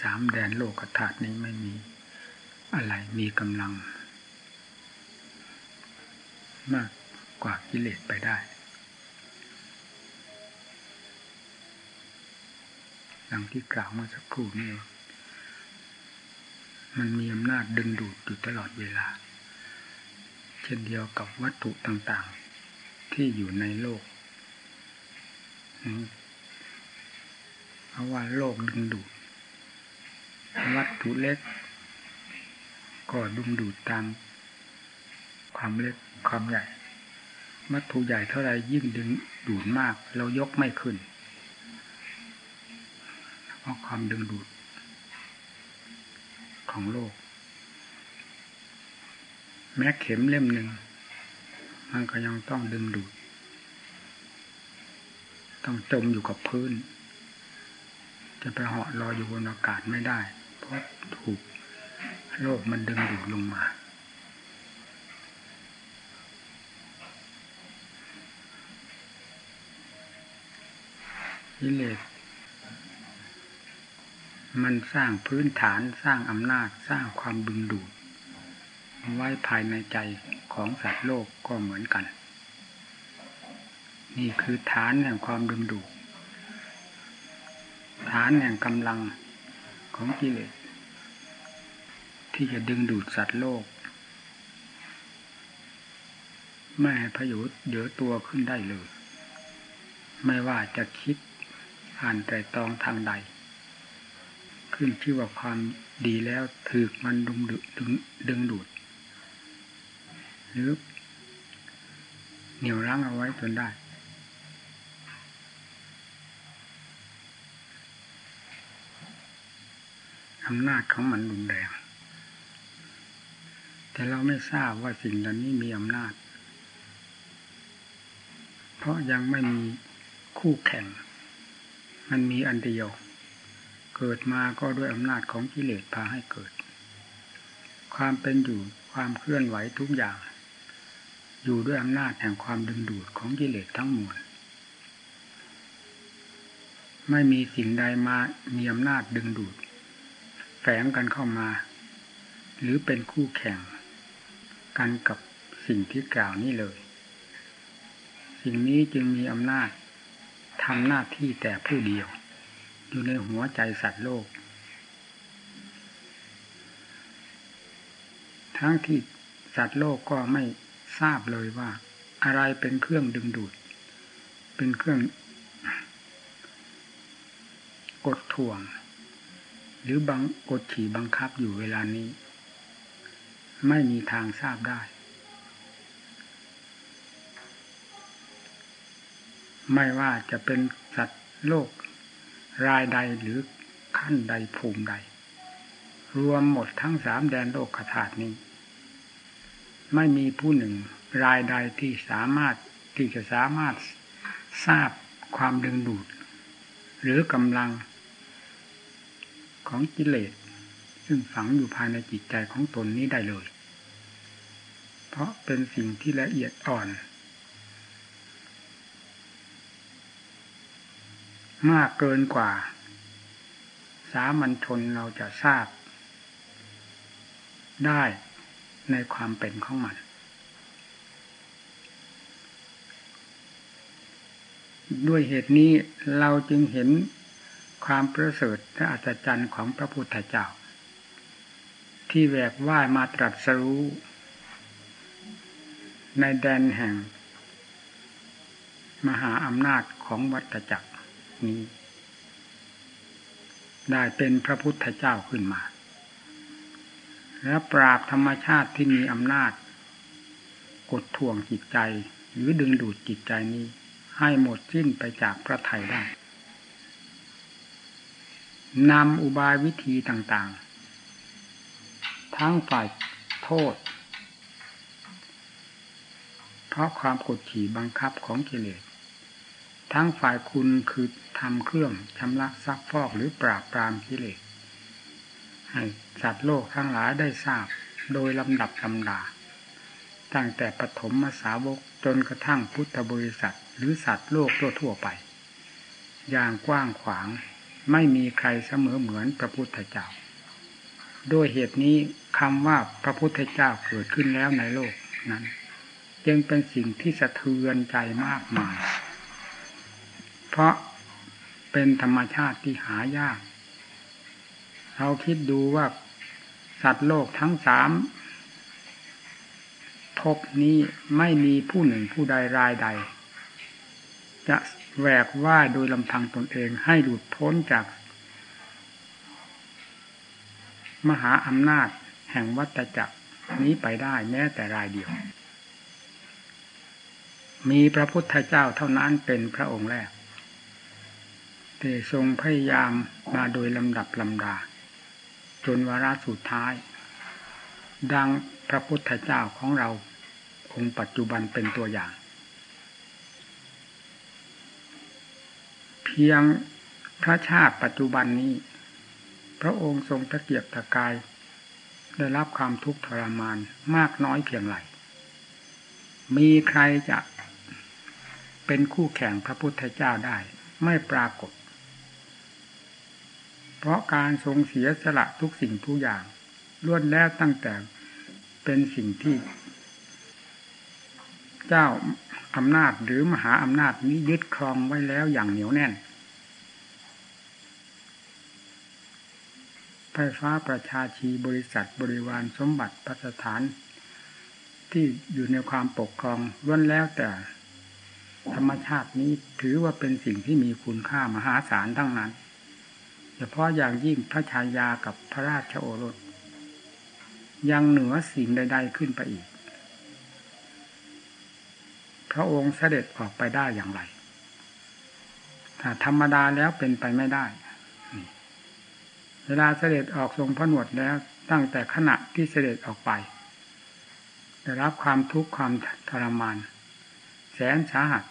สามแดนโลกธาตุนี้ไม่มีอะไรมีกำลัง มากกว่ากิเลสไปได้ ดังที่กล่าวเมื่อสักครู่นี้มันมีอำนาจดึงดูดอยู่ตลอดเวลา เช่นเดียวกับวัตถุต่างๆ ที่อยู่ในโลกเพราะว่าโลกดึงดูด วัตถุเล็ก ก็ดึงดูดตาม ความเล็กความใหญ่ วัตถุใหญ่เท่าไรยิ่งดึงดูดมาก เรายกไม่ขึ้นเพราะความดึงดูด ของโลก แม้เข็มเล่มหนึ่ง มันก็ยังต้องดึงดูด ต้องจมอยู่กับพื้น จะไปเหาะลอยอยู่บนอากาศไม่ได้ ถูกโลกมันดึงดูดลงมา กิเลสมันสร้างพื้นฐานสร้างอำนาจสร้างความบึงดูด ไว้ภายในใจของสัตว์โลกก็เหมือนกัน นี่คือฐานแห่งความดึงดูด ฐานแห่งกำลังของกิเลส ที่จะดึงดูดสัตว์โลก ไม่ให้พยุดเยอะตัวขึ้นได้เลย ไม่ว่าจะคิดอ่านแต่ตองทางใด ขึ้นชื่อว่าความดีแล้วถือมันดึงดึงดึงดูด หรือเหนี่ยวรั้งเอาไว้จนได้อำนาจของมันรุนแรง แต่เราไม่ทราบว่าสิ่งเหล่านี้มีอำนาจ เพราะยังไม่มีคู่แข่ง มันมีอันเดียว เกิดมาก็ด้วยอำนาจของกิเลสพาให้เกิด ความเป็นอยู่ความเคลื่อนไหวทุกอย่าง อยู่ด้วยอำนาจแห่งความดึงดูดของกิเลสทั้งมวลไม่มีสิ่งใดมามีอำนาจดึงดูด แฝงกันเข้ามา หรือเป็นคู่แข่ง กันกับสิ่งที่กล่าวนี้เลย สิ่งนี้จึงมีอำนาจทำหน้าที่แต่ผู้เดียว อยู่ในหัวใจสัตว์โลก ทั้งที่สัตว์โลกก็ไม่ทราบเลยว่า อะไรเป็นเครื่องดึงดูด เป็นเครื่องกดถ่วง หรือบังกดขี่บังคับอยู่เวลานี้ ไม่มีทางทราบได้ ไม่ว่าจะเป็นสัตว์โลก รายใดหรือขั้นใดภูมิใด รวมหมดทั้งสามแดนโลกธาตุนี้ ไม่มีผู้หนึ่งรายใดที่สามารถที่จะสามารถทราบความดึงดูด หรือกำลังของกิเลส ซึ่งฝังอยู่ภายในจิตใจของตนนี้ได้เลย เพราะเป็นสิ่งที่ละเอียดอ่อน มากเกินกว่า สามัญชนเราจะทราบ ได้ในความเป็นของมันด้วยเหตุนี้เราจึงเห็นความประเสริฐและอัศจรรย์ของพระพุทธเจ้า ที่แวกว่ายมาตรัสรู้ ในแดนแห่ง มหาอำนาจของวัตจักรนี้ ได้เป็นพระพุทธเจ้าขึ้นมา และปราบธรรมชาติที่มีอำนาจ กดท่วงจิตใจ หรือดึงดูดจิตใจนี้ ให้หมดสิ้นไปจากพระไทยได้นำอุบายวิธีต่างๆ ทั้งฝ่ายโทษ เพราะความกดขี่บังคับของกิเลสทั้งฝ่ายคุณคือทำเครื่องชำระซักฟอกหรือปราบปรามกิเลสให้สัตว์โลกทั้งหลายได้ทราบโดยลำดับลำดา ตั้งแต่ปฐมมาสาวกจนกระทั่งพุทธบริษัทหรือสัตว์โลกทั่วๆไป อย่างกว้างขวางไม่มีใครเสมอเหมือนพระพุทธเจ้า ด้วยเหตุนี้คำว่าพระพุทธเจ้าเกิดขึ้นแล้วในโลกนั้นจึงเป็นสิ่งที่สะเทือนใจมากมาย เพราะเป็นธรรมชาติที่หายาก เราคิดดูว่าสัตว์โลกทั้งสามภพนี้ไม่มีผู้หนึ่งผู้ใดรายใด จะแหวกว่าโดยลำพังตนเองให้หลุดพ้นจาก มหาอำนาจแห่งวัตจักรนี้ไปได้แม้แต่รายเดียว มีพระพุทธเจ้าเท่านั้นเป็นพระองค์แรกแต่ทรงพยายามมาโดยลำดับลำดา จนวาระสุดท้าย ดังพระพุทธเจ้าของเราองค์ปัจจุบันเป็นตัวอย่าง เพียงพระชาติปัจจุบันนี้ พระองค์ทรงตะเกียบตะกาย ได้รับความทุกข์ทรมานมากน้อยเพียงไรมีใครจะเป็นคู่แข่งพระพุทธเจ้าได้ ไม่ปรากฏ เพราะการทรงเสียสละทุกสิ่งทุกอย่างล้วนแล้วตั้งแต่เป็นสิ่งที่ เจ้าอำนาจหรือมหาอำนาจนี้ยึดครองไว้แล้วอย่างเหนียวแน่น ไฟฟ้าประชาชีบริษัทบริวารสมบัติพัสถาน ที่อยู่ในความปกครองล้วนแล้วแต่ ธรรมชาตินี้ถือว่าเป็นสิ่งที่มีคุณค่ามหาศาลทั้งนั้น เฉพาะอย่างยิ่งพระชายากับพระราชโอรส ยังเหนือสิ่งใด ๆขึ้นไปอีก พระองค์เสด็จออกไปได้อย่างไรถ้าธรรมดาแล้วเป็นไปไม่ได้ เวลาเสด็จออกทรงพระนวดแล้ว ตั้งแต่ขณะที่เสด็จออกไปได้รับความทุกข์ความทรมาน แสนสาหัส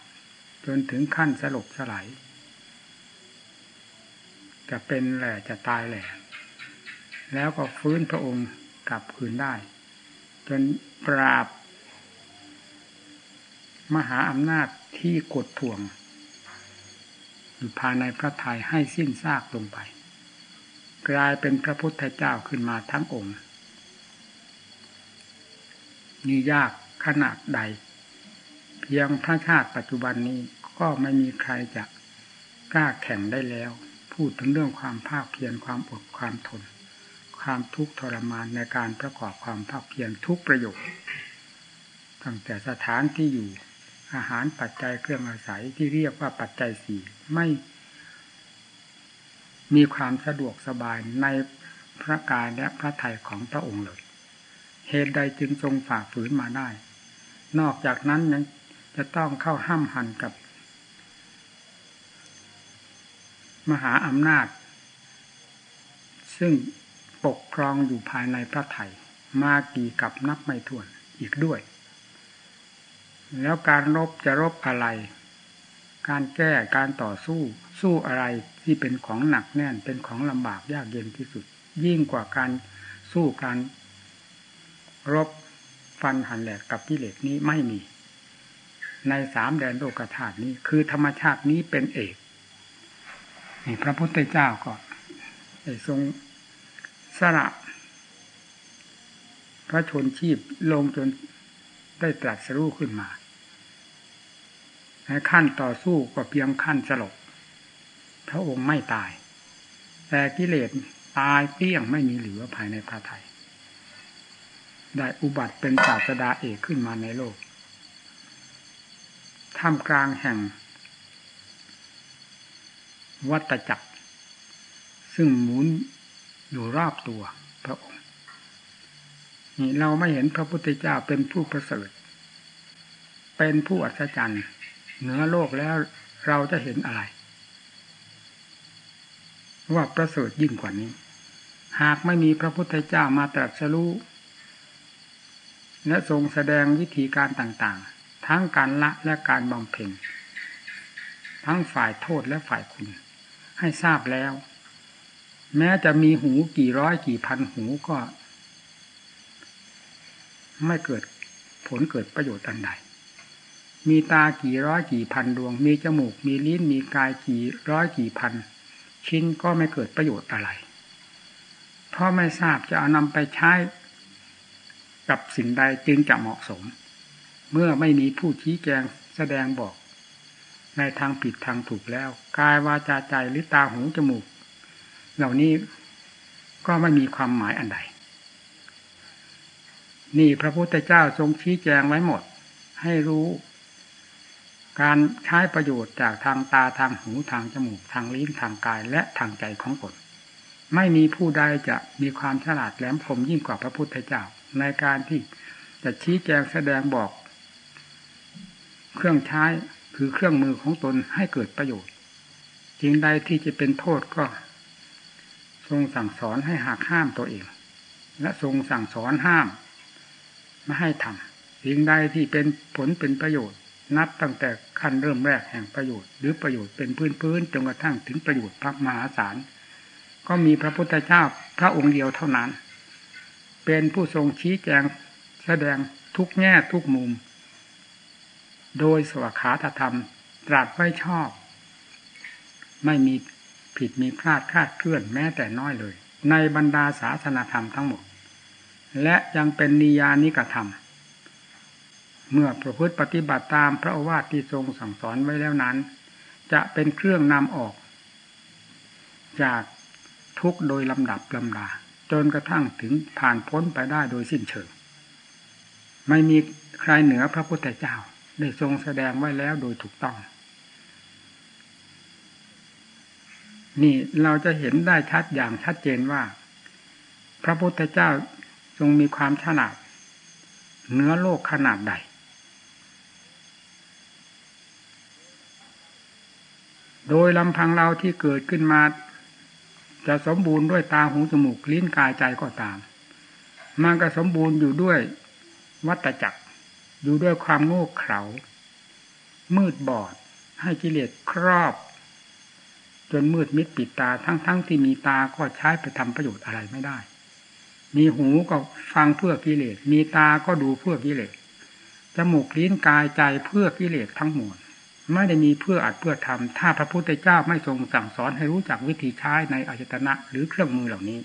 จนถึงขั้นสลบสลายจะเป็นแหล่จะตายแหล่แล้วก็ฟื้นพระองค์กลับคืนได้ จนปราบ มหาอำนาจที่กดท่วงอยู่ภายในพระทัยให้สิ้นซากลงไป กลายเป็นพระพุทธเจ้าขึ้นมาทั้งองค์นี่ยากขนาดใด เพียงพระชาติปัจจุบันนี้ก็ไม่มีใครจะกล้าแข่งได้แล้ว พูดถึงเรื่องความภาคเพียรความอดความทน ความทุกข์ทรมานในการประกอบความภาคเพียรทุกประโยชน์ตั้งแต่สถานที่อยู่อาหารปัจจัยเครื่องอาศัยที่เรียกว่าปัจจัยสี่ไม่ มีความสะดวกสบายในพระกายและพระทัยของพระองค์เลย เหตุใดจึงทรงฝ่าฝืนมาได้ นอกจากนั้นยังจะต้องเข้าห้ามหันกับ มหาอำนาจ ซึ่งปกครองอยู่ภายในพระไถ่มากี่กับนับไม่ถ้วนอีกด้วย แล้วการรบจะรบอะไร การแก้การต่อสู้ สู้อะไรที่เป็นของหนักแน่นเป็นของลำบากยากเย็นที่สุด ยิ่งกว่าการสู้การรบฟันหันแหลกกับกิเลสนี้ไม่มี ในสามแดนโลกธาตุนี้ คือธรรมชาตินี้เป็นเอกนี่พระพุทธเจ้าก็ทรงสละพระชนชีพลงจนได้ตรัสรู้ขึ้นมาในขั้นต่อสู้ก็เพียงขั้นสลบ พระองค์ไม่ตาย แต่กิเลสตายเปี้ยงไม่มีเหลือภายในพระไทย ได้อุบัติเป็นศาสดาเอกขึ้นมาในโลก ท่ามกลางแห่ง วัตจักร ซึ่งหมุนอยู่รอบตัวพระองค์นี่เราไม่เห็นพระพุทธเจ้าเป็นผู้ประเสริฐ เป็นผู้อัศจรรย์เหนือโลกแล้วเราจะเห็นอะไร ว่าประเสริฐยิ่งกว่านี้ หากไม่มีพระพุทธเจ้ามาตรัสรู้และทรงแสดงวิธีการต่างๆ ทั้งการละและการบำเพ็ญทั้งฝ่ายโทษและฝ่ายคุณ ให้ทราบแล้ว แม้จะมีหูกี่ร้อยกี่พันหูก็ ไม่เกิดผลเกิดประโยชน์อันใด มีตากี่ร้อยกี่พันดวง มีจมูก มีลิ้น มีกายกี่ร้อยกี่พัน ชิ้นก็ไม่เกิดประโยชน์อะไร เพราะไม่ทราบจะเอานำไปใช้กับสิ่งใดจึงจะเหมาะสม เมื่อไม่มีผู้ชี้แจงแสดงบอก ในทางผิดทางถูกแล้วกายวาจาใจหรือตาหูจมูก เหล่านี้ก็ไม่มีความหมายอันใด นี่พระพุทธเจ้าทรงชี้แจงไว้หมด ให้รู้ การใช้ประโยชน์จากทางตาทางหูทางจมูกทางลิ้นทางกายและทางใจของตนไม่มีผู้ใดจะมีความฉลาดแหลมคมยิ่งกว่าพระพุทธเจ้า ในการที่จะชี้แจงแสดงบอก เครื่องใช้คือเครื่องมือของตนให้เกิดประโยชน์จริงใดที่จะเป็นโทษก็ ทรงสั่งสอนให้หักห้ามตัวเอง และทรงสั่งสอนห้าม ไม่ให้ทำสิ่งใดที่เป็นผลเป็นประโยชน์ นับตั้งแต่ขั้นเริ่มแรกแห่งประโยชน์ หรือประโยชน์เป็นพื้นพื้นจนกระทั่งถึงประโยชน์พักมหาศาลก็มีพระพุทธเจ้าพระองค์เดียวเท่านั้น เป็นผู้ทรงชี้แจงแสดงทุกแง่ทุกมุม โดยสวขาธรรม ตรัสไว้ชอบ ไม่มีผิดมีพลาดคาดเคลื่อนแม้แต่น้อยเลย ในบรรดาศาสนาธรรมทั้งหมด และยังเป็นนิยานิกธรรม เมื่อประพฤติปฏิบัติตามพระอวาทที่ทรงสั่งสอนไว้แล้วนั้น จะเป็นเครื่องนำออก จากทุกโดยลำดับลำดา จนกระทั่งถึงผ่านพ้นไปได้โดยสิ้นเชิง ไม่มีใครเหนือพระพุทธเจ้าได้ทรงแสดงไว้แล้วโดยถูกต้อง นี่เราจะเห็นได้ชัดอย่างชัดเจนว่า พระพุทธเจ้าทรงมีความฉลาดเนื้อโลกขนาดใด โดยลำพังเราที่เกิดขึ้นมา จะสมบูรณ์ด้วยตาหูจมูกลิ้นกายใจก็ตาม มันก็สมบูรณ์อยู่ด้วยวัตจักร อยู่ด้วยความโง่เขลามืดบอด ให้กิเลสครอบ จนมืดมิดปิดตาทั้งๆทที่มีตาก็ใช้ไปทำประโยชน์อะไรไม่ได้ มีหูก็ฟังเพื่อกิเลส มีตาก็ดูเพื่อกิเลสจมูกลิ้นกายใจเพื่อกิเลสทั้งหมด ไม่ได้มีเพื่ออัดเพื่อทำถ้าพระพุทธเจ้าไม่ทรงสั่งสอนให้รู้จักวิธีใช้ในอายตนะหรือเครื่องมือเหล่านี้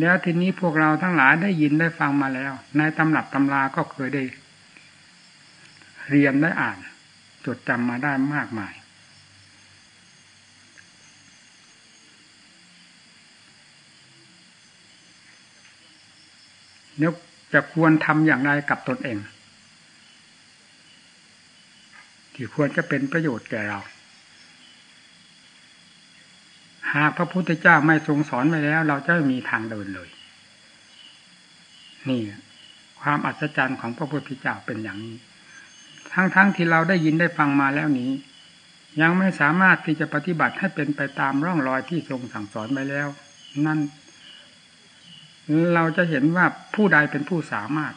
แล้วทีนี้พวกเราทั้งหลายได้ยินได้ฟังมาแล้ว ในตำรับตำราก็เคยได้ เรียนได้อ่าน จดจำมาได้มากมายเนี่ยจะควรทำอย่างไรกับตนเอง ที่ควรจะเป็นประโยชน์แก่เรา หากพระพุทธเจ้าไม่ทรงสอนไว้แล้ว เราจะไม่มีทางเดินเลย นี่ความอัศจรรย์ของพระพุทธเจ้าเป็นอย่างนี้ ทั้งๆทที่เราได้ยินได้ฟังมาแล้วนี้ ยังไม่สามารถที่จะปฏิบัติให้เป็นไปตามร่องรอยที่ทรงสั่งสอนไว้แล้ว นั่น เราจะเห็นว่าผู้ใดเป็นผู้สามารถ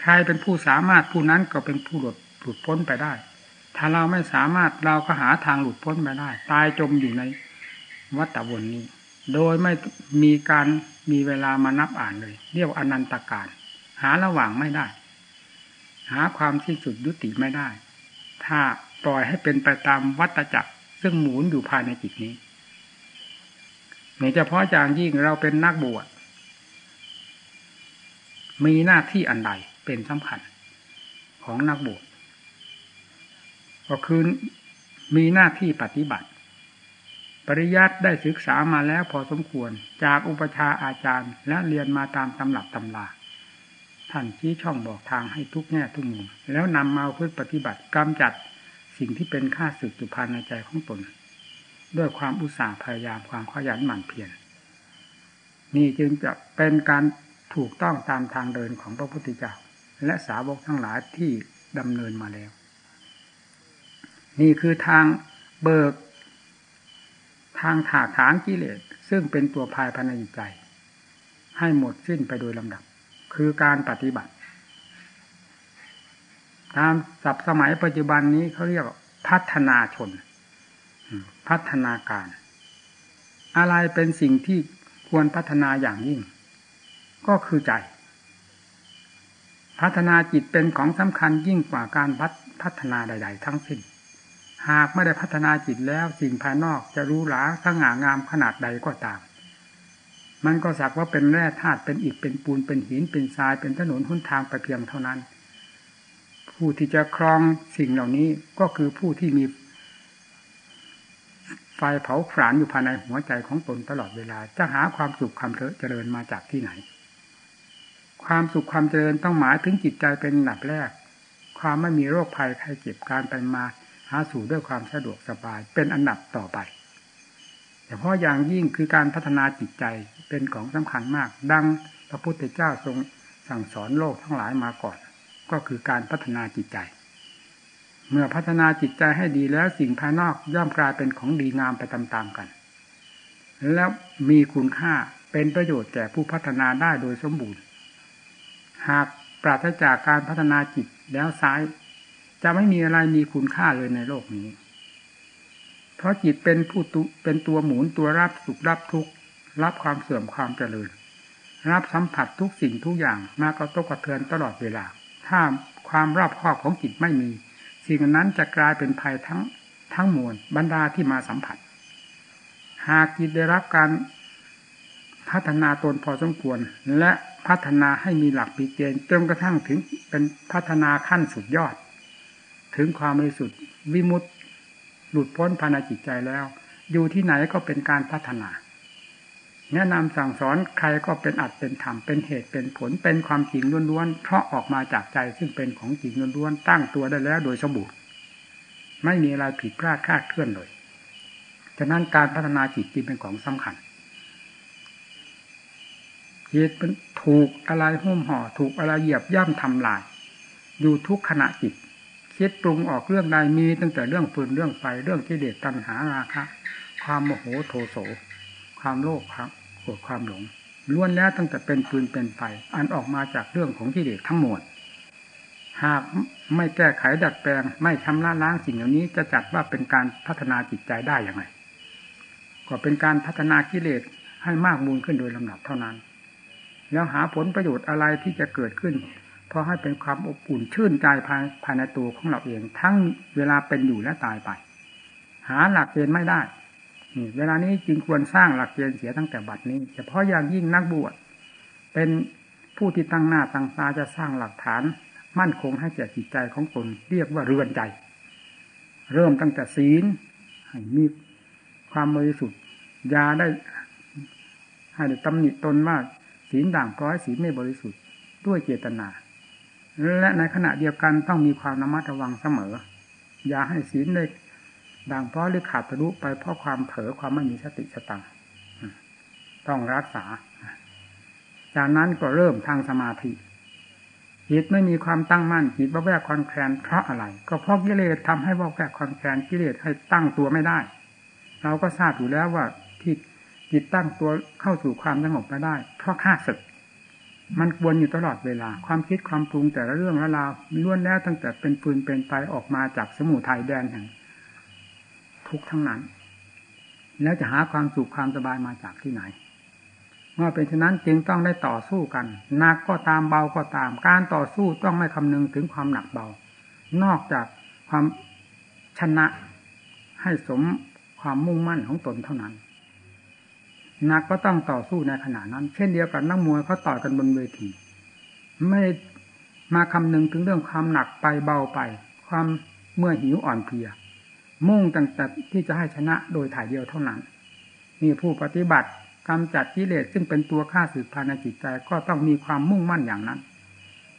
ใครเป็นผู้สามารถผู้นั้นก็เป็นผู้หลุดหลุดพ้นไปได้ ถ้าเราไม่สามารถเราก็หาทางหลุดพ้นไปได้ ตายจมอยู่ในวัฏวนนี้ โดยไม่มีการมีเวลามานับอ่านเลย เรียกอนันตการ หาระหว่างไม่ได้ หาความที่สุดยุติไม่ได้ ถ้าปล่อยให้เป็นไปตามวัฏจักร ซึ่งหมุนอยู่ภายในจิตนี้เนือเฉพาะอย่างยิ่งเราเป็นนักบวชมีหน้าที่อันใดเป็นสำคัญของนักบวช ก็คือมีหน้าที่ปฏิบัติ ปริยัติได้ศึกษามาแล้วพอสมควร จากอุปชาอาจารย์ และเรียนมาตามตำรับตำราท่านชี้ช่องบอกทางให้ทุกแง่ทุกมุมแล้วนำมาเพื่อปฏิบัติกำจัดสิ่งที่เป็นค่าสึกจุพันในใจของตน ด้วยความอุตสาห์พยายามความขยันหมั่นเพียรนี่จึงจะเป็นการถูกต้องตามทางเดินของพระพุทธเจ้า และสาวกทั้งหลายที่ดำเนินมาแล้ว นี่คือทางเบิก ทางถากถางกิเลสซึ่งเป็นตัวภายภายในใจ ให้หมดสิ้นไปโดยลำดับ คือการปฏิบัติ ตามสับสมัยปัจจุบันนี้เขาเรียกพัฒนาชน พัฒนาการ อะไรเป็นสิ่งที่ควรพัฒนาอย่างยิ่ง ก็คือใจ พัฒนาจิตเป็นของสำคัญยิ่งกว่าการพัฒนาใด ๆ ทั้งสิ้น หากไม่ได้พัฒนาจิตแล้วสิ่งภายนอกจะรู้หลาสง่างามขนาดใดก็ตาม มันก็สักว่าเป็นแร่ธาตุเป็นอิฐเป็นปูนเป็นหินเป็นทรายเป็นถนนหนทางไปเพียงเท่านั้น ผู้ที่จะครองสิ่งเหล่านี้ก็คือผู้ที่มี ไฟเผาผลาญอยู่ภายในหัวใจของตนตลอดเวลา จะหาความสุขความเจริญมาจากที่ไหน ความสุขความเจริญต้องหมายถึงจิตใจเป็นหลับแรกความไม่มีโรคภัยใครเจ็บการไปมาาสู่ด้วยความสะดวกสบาย เป็นอันดับต่อไปแต่เพราะอย่างยิ่งคือการพัฒนาจิตใจเป็นของสำคัญมาก ดังพระพุทธเจ้าทรงสั่งสอนโลกทั้งหลายมาก่อน ก็คือการพัฒนาจิตใจ เมื่อพัฒนาจิตใจให้ดีแล้วสิ่งภายนอกย่อมกลายเป็นของดีงามไปตามๆกัน แล้วมีคุณค่าเป็นประโยชน์แก่ผู้พัฒนาได้โดยสมบูรณ์ หากปราศจากการพัฒนาจิตแล้วซ้าย จะไม่มีอะไรมีคุณค่าเลยในโลกนี้ เพราะจิตเป็นผู้ตุเป็นตัวหมุนตัวรับสุขรับทุกข์รับความเสื่อมความเจริญ รับสัมผัสทุกสิ่งทุกอย่างมากระตกกระเทือนตลอดเวลา ถ้าความรอบคอบของจิตไม่มี สิ่งนั้นจะกลายเป็นภัยทั้งทั้งมวลบรรดาที่มาสัมผัส หากจิตได้รับการพัฒนาตนพอสมควร และพัฒนาให้มีหลักปีเกณฑ์จนกระทั่งถึงเป็นพัฒนาขั้นสุดยอด ถึงความบริสุทธิ์วิมุตติหลุดพ้นภายในจิตใจแล้ว อยู่ที่ไหนก็เป็นการพัฒนา แนะนำสั่งสอนใครก็เป็นอัดเป็นธรรมเป็นเหตุเป็นผลเป็นความจริงล้วนๆเพราะออกมาจากใจซึ่งเป็นของจริงล้วนๆตั้งตัวได้แล้วโดยสมบูรณ์ไม่มีอะไรผิดพลาดคลาดเคลื่อนเลยฉะนั้นการพัฒนาจิตจึงเป็นของสำคัญเหตุเป็นถูกอะไรหุ้มห่อ ถูกอะไรเหยียบย่ำทำลาย อยู่ทุกขณะจิต คิดปรุงออกเรื่องใดมี ตั้งแต่เรื่องฟืนเรื่องไฟเรื่องกิเลสตัณหาราคะ ความโมโหโทโส ความโลภครับโกรธความหลงล้วนแล้วตั้งแต่เป็นฟืนเป็นไฟอันออกมาจากเรื่องของกิเลสทั้งหมด หากไม่แก้ไขดัดแปลง ไม่ชำระล้างสิ่งเหล่านี้จะจัดว่าเป็นการพัฒนาจิตใจได้อย่างไรก็เป็นการพัฒนากิเลสให้มากมูลขึ้นโดยลำดับเท่านั้น แล้วหาผลประโยชน์อะไรที่จะเกิดขึ้น พอให้เป็นความอบอุ่นชื่นใจภายภายในตัวของเราเอง ทั้งเวลาเป็นอยู่และตายไป หาหลักเกณฑ์ไม่ได้นี่เวลานี้จึงควรสร้างหลักเกณฑ์เสียตั้งแต่บัดนี้ เฉพาะอย่างยิ่งนักบวชเป็นผู้ที่ตั้งหน้าตั้งตาจะสร้างหลักฐาน มั่นคงให้แก่จิตใจของตนเรียกว่าเรือนใจ เริ่มตั้งแต่ศีลให้มีความบริสุทธิ์ยาได้ ให้ตำหนิตนว่าศีลด่างพร้อยศีลไม่บริสุทธิ์ด้วยเจตนา และในขณะเดียวกันต้องมีความระมัดระวังเสมอ อย่าให้ศีลได้ด่างเพราะหรือขาดทะลุไปเพราะความเผลอความไม่มีสติสตังต้องรักษา จากนั้นก็เริ่มทางสมาธิจิตไม่มีความตั้งมั่นจิตว่าแวกคอนแคลนเพราะอะไร ก็เพราะกิเลสทำให้ว่าแวกคอนแคลนกิเลสให้ตั้งตัวไม่ได้ เราก็ทราบอยู่แล้วว่าที่จิตตั้งตัวเข้าสู่ความสงบไม่ได้ เพราะข้าศึก มันวนอยู่ตลอดเวลา ความคิดความปรุงแต่ละเรื่องละราวล้วนแล้วตั้งแต่เป็นปืนเป็นไฟออกมาจากสมุทัยแดนแห่งทุกทั้งนั้น แล้วจะหาความสุขความสบายมาจากที่ไหน เมื่อเป็นฉะนั้นจึงต้องได้ต่อสู้กันหนักก็ตามเบาก็ตาม การต่อสู้ต้องไม่คำนึงถึงความหนักเบา นอกจากความชนะให้สมความมุ่งมั่นของตนเท่านั้น นักก็ต้องต่อสู้ในขณะนั้น เช่นเดียวกับนักมวยเขาต่อยกันบนเวที ไม่มาคำนึงถึงเรื่องความหนักไปเบาไป ความเมื่อหิวอ่อนเพลีย มุ่งตั้งแต่ที่จะให้ชนะโดยถ่ายเดียวเท่านั้น มีผู้ปฏิบัติกำจัดกิเลสซึ่งเป็นตัวฆ่าสืบภายในจิตใจก็ต้องมีความมุ่งมั่นอย่างนั้น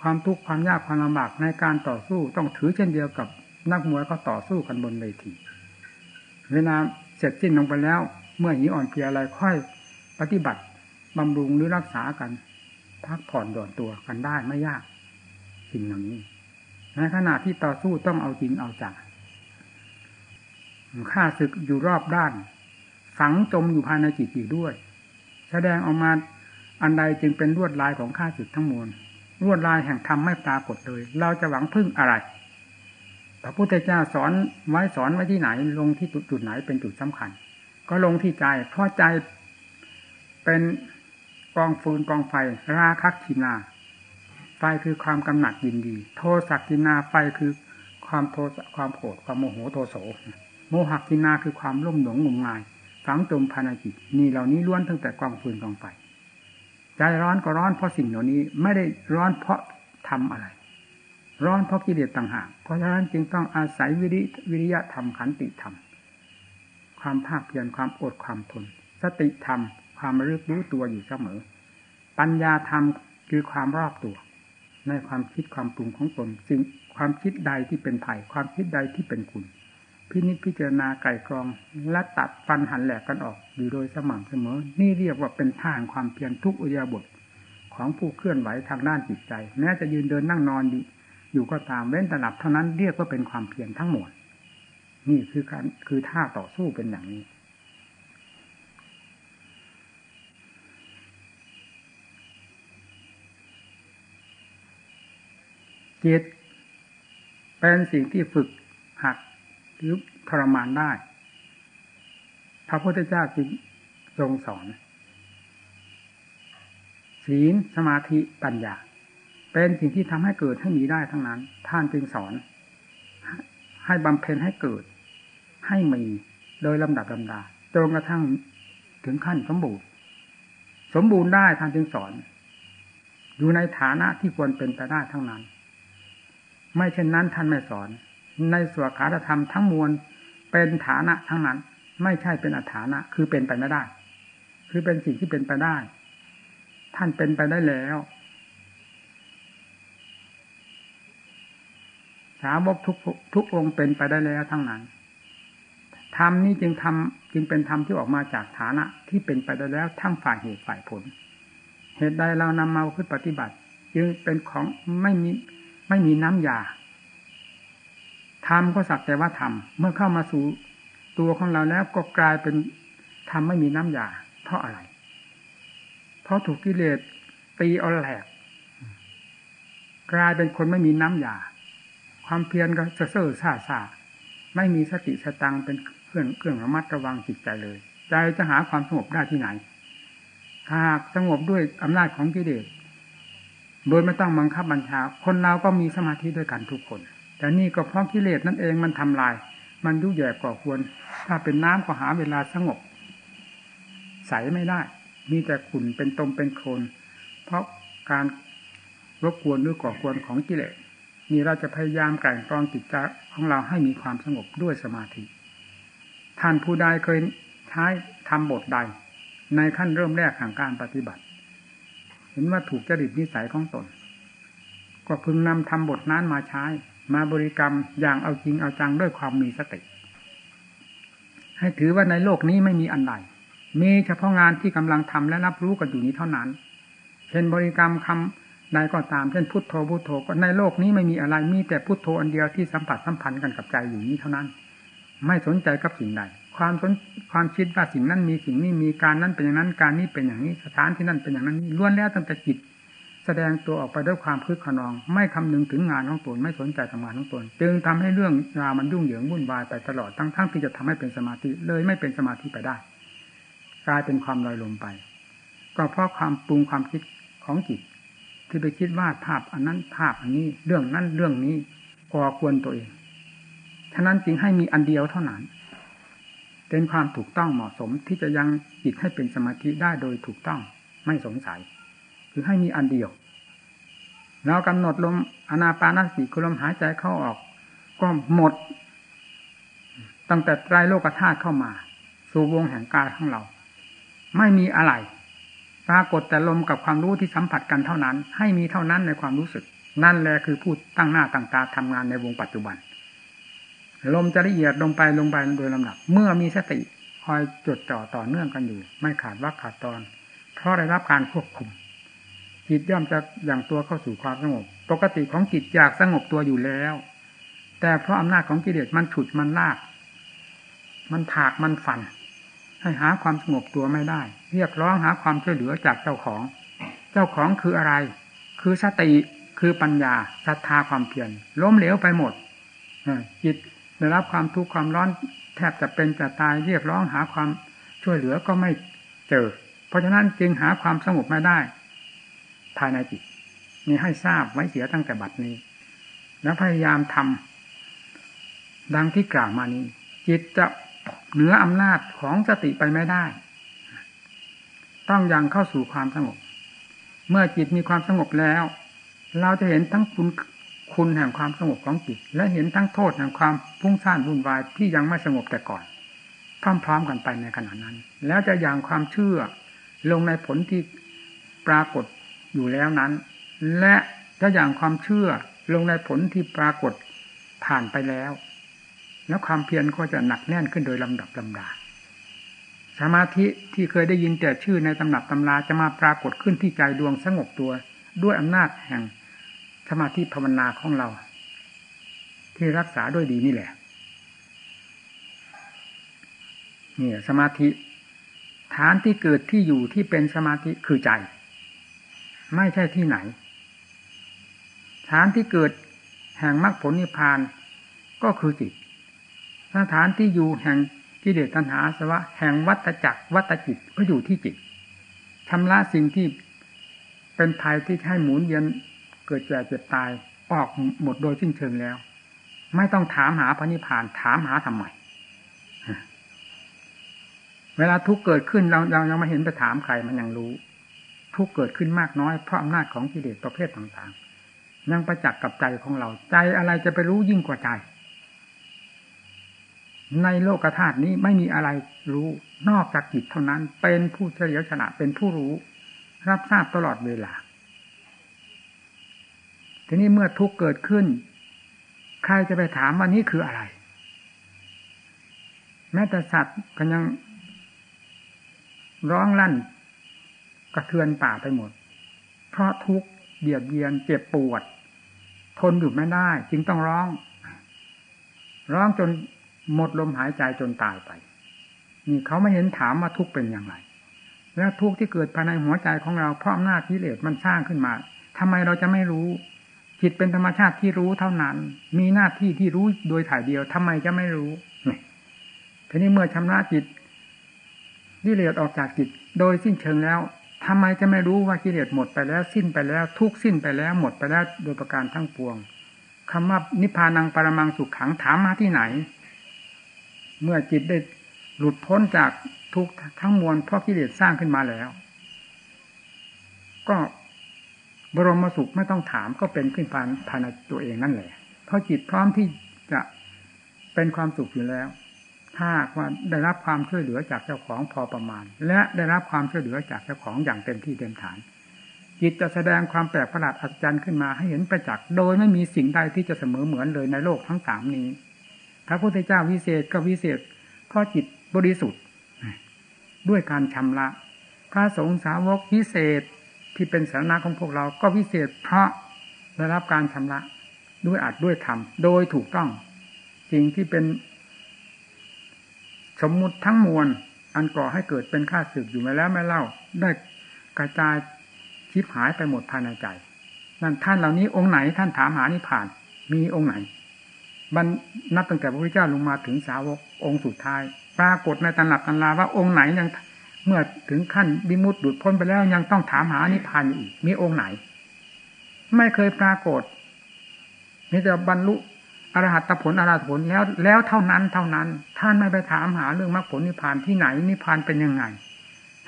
ความทุกข์ความยากความลำบากในการต่อสู้ต้องถือเช่นเดียวกับนักมวยก็ต่อสู้กันบนเวที เวลาเสร็จสิ้นลงไปแล้ว มื่อหิวอ่อนเพลียอะไรค่อยปฏิบัติบำรุงหรือรักษากัน พักผ่อนหย่อนตัวกันได้ไม่ยากสิ่งเหล่านี้ในขณะที่ต่อสู้ต้องเอาจริงเอาจังข้าศึกอยู่รอบด้าน ฝังจมอยู่ภายในจิตอยู่ด้วย แสดงออกมาอันใดจึงเป็นลวดลายของข้าศึกทั้งมวลลวดลายแห่งธรรมไม่ปรากฏเลย เราจะหวังพึ่งอะไรพระพุทธเจ้าสอนไว้สอนไว้ที่ไหนลงที่จุดไหนเป็นจุดสำคัญ ก็ลงที่ใจ เพราะใจเป็นกองฟืนกองไฟ ราคักขีนา ไฟคือความกำหนัดยินดี โทสักกินาไฟคือความโทสความโกรธความโมโหโทโส โมหกินาคือความร่มหลงงมงายฝังจมภายในจิตนี่เหล่านี้ล้วนตั้งแต่กองฟืนกองไฟใจร้อนก็ร้อนเพราะสิ่งเหล่านี้ไม่ได้ร้อนเพราะทำอะไร ร้อนเพราะกิเลสต่างหากเพราะฉะนั้นจึงต้องอาศัยวิริวิริยะธรรมขันติธรรม ความภาคเพียรความอดความทน สติธรรม ความรู้รู้ตัวอยู่เสมอ ปัญญาธรรมคือความรอบตัวในความคิดความปรุงของตนสิ่งความคิดใดที่เป็นไผ่ความคิดใดที่เป็นคุณ พินิจพิจารณาไก่กรองและตัดฟันหันแหลกกันออกอยู่โดยสม่ำเสมอ นี่เรียกว่าเป็นท่าแห่งความเพียรทุกอุยาบทของผู้เคลื่อนไหวทางด้านจิตใจ แม้จะยืนเดินนั่งนอนอยู่อยู่ก็ตามเว้นแต่หลับเท่านั้นเรียกว่าเป็นความเพียรทั้งหมด นี่คือการคือท่าต่อสู้เป็นอย่างนี้ จิตเป็นสิ่งที่ฝึกหัดหรือทรมานได้ พระพุทธเจ้าจึงทรงสอน ศีลสมาธิปัญญา เป็นสิ่งที่ทำให้เกิดให้มีได้ทั้งนั้น ท่านจึงสอน ให้บำเพ็ญให้เกิด ให้มีโดยลำดับลำดาจนกระทั่งถึงขั้นสมบูรณ์ สมบูรณ์ได้ท่านจึงสอน อยู่ในฐานะที่ควรเป็นไปได้ทั้งนั้น ไม่เช่นนั้นท่านไม่สอน ในสวขาธรรมทั้งมวลเป็นฐานะทั้งนั้น ไม่ใช่เป็นอัฐานะ คือเป็นไปไม่ได้ คือเป็นสิ่งที่เป็นไปได้ ท่านเป็นไปได้แล้วสาวกทุกทุกองเป็นไปได้แล้วทั้งนั้น ธรรมนี้จึงทำจึงเป็นธรรมที่ออกมาจากฐานะ ที่เป็นไปได้แล้วทั้งฝ่ายเหตุฝ่ายผล เหตุใดเรานำมาขึ้นปฏิบัติ จึงเป็นของไม่มีไม่มีน้ำยาธรรมก็สักแต่ว่าธรรมเมื่อเข้ามาสู่ตัวของเราแล้วก็กลายเป็นธรรมไม่มีน้ำยาเพราะอะไร เพราะถูกกิเลสตีเอาแหลกกลายเป็นคนไม่มีน้ำยา ความเพียรก็จะเซ่อซาซาไม่มีสติสตังเป็น เครื่องเครื่องระมัดระวังจิตใจเลย ใจจะหาความสงบได้ที่ไหนหากสงบด้วยอำนาจของกิเลสโดยไม่ต้องบังคับบัญชา คนเราก็มีสมาธิด้วยกันทุกคน แต่นี่ก็เพราะกิเลสนั่นเองมันทำลาย มันยุ่ยแย่ก่อควร ถ้าเป็นน้ำก็หาเวลาสงบ ใสไม่ได้ มีแต่ขุ่นเป็นตมเป็นโคลนเพราะการรบกวนหรือก่อควรของกิเลสนี่เราจะพยายามกลั่นกรองจิตใจของเราให้มีความสงบด้วยสมาธิ ท่านผู้ใดเคยใช้ทำบทใด ในขั้นเริ่มแรกของการปฏิบัติ เห็นว่าถูกจริตนิสัยของตน ก็พึงนำทำบทนั้นมาใช้ มาบริกรรมอย่างเอาจริงเอาจังด้วยความมีสติ ให้ถือว่าในโลกนี้ไม่มีอันใดมีเฉพาะงานที่กำลังทำและรับรู้กันอยู่นี้เท่านั้น เช่นบริกรรมคำใดก็ตาม เช่นพุทโธพุทโธก็ในโลกนี้ไม่มีอะไร มีแต่พุทโธอันเดียวที่สัมผัสสัมพันธ์กันกับใจอยู่นี้เท่านั้น ไม่สนใจกับสิ่งใด ความสนความคิดว่าสิ่งนั้นมีสิ่งนี้มีการนั้นเป็นอย่างนั้นการนี้เป็นอย่างนี้สถานที่นั้นเป็นอย่างนั้นล้วนแล้วตั้งแต่จิตแสดงตัวออกไปด้วยความคึกขนอง ไม่คำนึงถึงงานของตนไม่สนใจทำงานของตน จึงทำให้เรื่องราวมันยุ่งเหยิงวุ่นวายไปตลอดทั้งทั้งที่จะทำให้เป็นสมาธิเลยไม่เป็นสมาธิไปได้ กลายเป็นความลอยลมไป ก็เพราะความปรุงความคิดของจิต ที่ไปคิดวาดภาพอันนั้นภาพอันนี้ เรื่องนั้นเรื่องนี้ก่อควรตัวเอง ฉะนั้นจึงให้มีอันเดียวเท่านั้น เป็นความถูกต้องเหมาะสมที่จะยังจิตให้เป็นสมาธิได้โดยถูกต้องไม่สงสัย คือให้มีอันเดียวเรากำหนดลมอนาปานสติคือลมหายใจเข้าออก ก็หมด ตั้งแต่ไตรโลกธาตุเข้ามา สู่วงแห่งกายของเรา ไม่มีอะไรปรากฏแต่ลมกับความรู้ที่สัมผัสกันเท่านั้น ให้มีเท่านั้นในความรู้สึก นั่นแหละคือพูดตั้งหน้าตั้งตาทำงานในวงปัจจุบัน ลมจะละเอียดลงไปลงไปโดยลำดับ เมื่อมีสติคอยจดจ่อต่อเนื่องกันอยู่ ไม่ขาดวักขาดตอน เพราะได้รับการควบคุม จิตย่อมจะอย่างตัวเข้าสู่ความสงบ ปกติของจิตอยากสงบตัวอยู่แล้ว แต่เพราะอำนาจของกิเลสมันฉุดมันลาก มันถากมันฟัน ให้หาความสงบตัวไม่ได้ เรียกร้องหาความช่วยเหลือจากเจ้าของ เจ้าของคืออะไร คือสติคือปัญญาศรัทธาความเพียรล้มเหลวไปหมดจิต ได้รับความทุกข์ความร้อนแทบจะเป็นจะตายเรียกร้องหาความช่วยเหลือก็ไม่เจอ เพราะฉะนั้นจึงหาความสงบไม่ได้ ภายในจิตนี่ให้ทราบไว้เสียตั้งแต่บัดนี้ แล้วพยายามทดังที่กล่าวมานี้ จิตจะเหนืออำนาจของสติไปไม่ได้ ต้องยังเข้าสู่ความสงบ เมื่อจิตมีความสงบแล้ว เราจะเห็นทั้งคุณ คุณแห่งความสงบของจิต และเห็นทั้งโทษแห่งความพุ่งซ่านวุ่นวายที่ยังไม่สงบแต่ก่อนพร้อมๆกันไปในขณะนั้น แล้วจะอย่างความเชื่อลงในผลที่ปรากฏอยู่แล้วนั้น และจะอย่างความเชื่อลงในผลที่ปรากฏผ่านไปแล้ว แล้วความเพียรก็จะหนักแน่นขึ้นโดยลำดับลำดาสมาธิที่เคยได้ยินแต่ชื่อในตำหนับตำราจะมาปรากฏขึ้นที่ใจดวงสงบตัว ด้วยอำนาจแห่ง สมาธิภาวนาของเรา ที่รักษาด้วยดีนี่แหละนี่สมาธิ ฐานที่เกิดที่อยู่ที่เป็นสมาธิคือใจ ไม่ใช่ที่ไหน ฐานที่เกิดแห่งมรรคผลนิพพานก็คือจิตสถานที่อยู่แห่งกิเลสตัณหาสวะ แห่งวัตจักรวัตจิตก็อยู่ที่จิตชำระสิ่งที่เป็นภัยที่ให้หมุนเวียน เกิดแก่เจ็บตายออกหมดโดยสิ้นเชิงแล้ว ไม่ต้องถามหาพระนิพพานถามหาทำไมเวลาทุกเกิดขึ้นเราเรายังไม่เห็นไปถามใครมันยังรู้ ทุกเกิดขึ้นมากน้อยเพราะอำนาจของกิเลสประเภทต่างๆ ยังประจักษ์กับใจของเรา ใจอะไรจะไปรู้ยิ่งกว่าใจ ในโลกธาตุนี้ไม่มีอะไรรู้นอกจากจิตเท่านั้น เป็นผู้เฉลียวฉลาดเป็นผู้รู้ รับทราบตลอดเวลา ทีนี้เมื่อทุกเกิดขึ้น ใครจะไปถามว่านี้คืออะไร แม้แต่สัตว์ก็ยังร้องลั่น กระเทือนป่าไปหมด เพราะทุกข์เบียดเบียนเจ็บปวด ทนอยู่ไม่ได้ จึงต้องร้อง ร้องจนหมดลมหายใจจนตายไป นี่เขาไม่เห็นถามว่าทุกข์เป็นอย่างไร แล้วทุกข์ที่เกิดภายในหัวใจของเราเพราะอำนาจกิเลสมันสร้างขึ้นมาทำไมเราจะไม่รู้ จิตเป็นธรรมชาติที่รู้เท่านั้น มีหน้าที่ที่รู้โดยถ่ายเดียวทำไมจะไม่รู้ทีนี้เมื่อชำระจิตกิเลสออกจากจิต โดยสิ้นเชิงแล้วทำไมจะไม่รู้ว่ากิเลสหมดไปแล้ว สิ้นไปแล้ว ทุกสิ้นไปแล้วหมดไปแล้วโดยประการทั้งปวงคำว่านิพพานังปรมังสุขขังถามมาที่ไหน เมื่อจิตได้หลุดพ้นจากทุกทั้งมวลเพราะกิเลสสร้างขึ้นมาแล้ว ก็ บรมสุขไม่ต้องถามก็เป็นขึ้นภายภายในตัวเองนั่นแหละ เพราะจิตพร้อมที่จะเป็นความสุขอยู่แล้ว ถ้าว่าได้รับความช่วยเหลือจากเจ้าของพอประมาณ และได้รับความช่วยเหลือจากเจ้าของอย่างเต็มที่เต็มฐาน จิตจะแสดงความแปลกประหลาดอัศจรรย์ขึ้นมาให้เห็นประจักษ์โดยไม่มีสิ่งใดที่จะเสมอเหมือนเลยในโลกทั้งสามนี้ พระพุทธเจ้าวิเศษก็วิเศษเพราะจิตบริสุทธิ์ ด้วยการชำระ พระสงฆ์สาวกวิเศษ ที่เป็นสาระของพวกเราก็วิเศษเพราะได้รับการชำระด้วยอัดด้วยธรรมโดยถูกต้องสิ่งที่เป็นสมมุติทั้งมวล อันก่อให้เกิดเป็นข้าศึกอยู่มาแล้วไม่เล่า ได้กระจายชิบหายไปหมดภายในใจนั่นท่านเหล่านี้องค์ไหนท่านถามหานิพาน มีองค์ไหนบรรนับตั้งแต่พระพุทธเจ้าลงมาถึงสาวกองค์สุดท้าย ปรากฏในตำหนักตำราว่าองค์ไหนยัง เมื่อถึงขั้นบิมุตดุดพ้นไปแล้วยังต้องถามหานิพพานอีก มีองค์ไหน ไม่เคยปรากฏมีแต่บรรลุอรหัตผลอรหัตผลแล้วแล้วเท่านั้นเท่านั้น ท่านไม่ไปถามหาเรื่องมรรคผลนิพพานที่ไหนนิพพานเป็นยังไง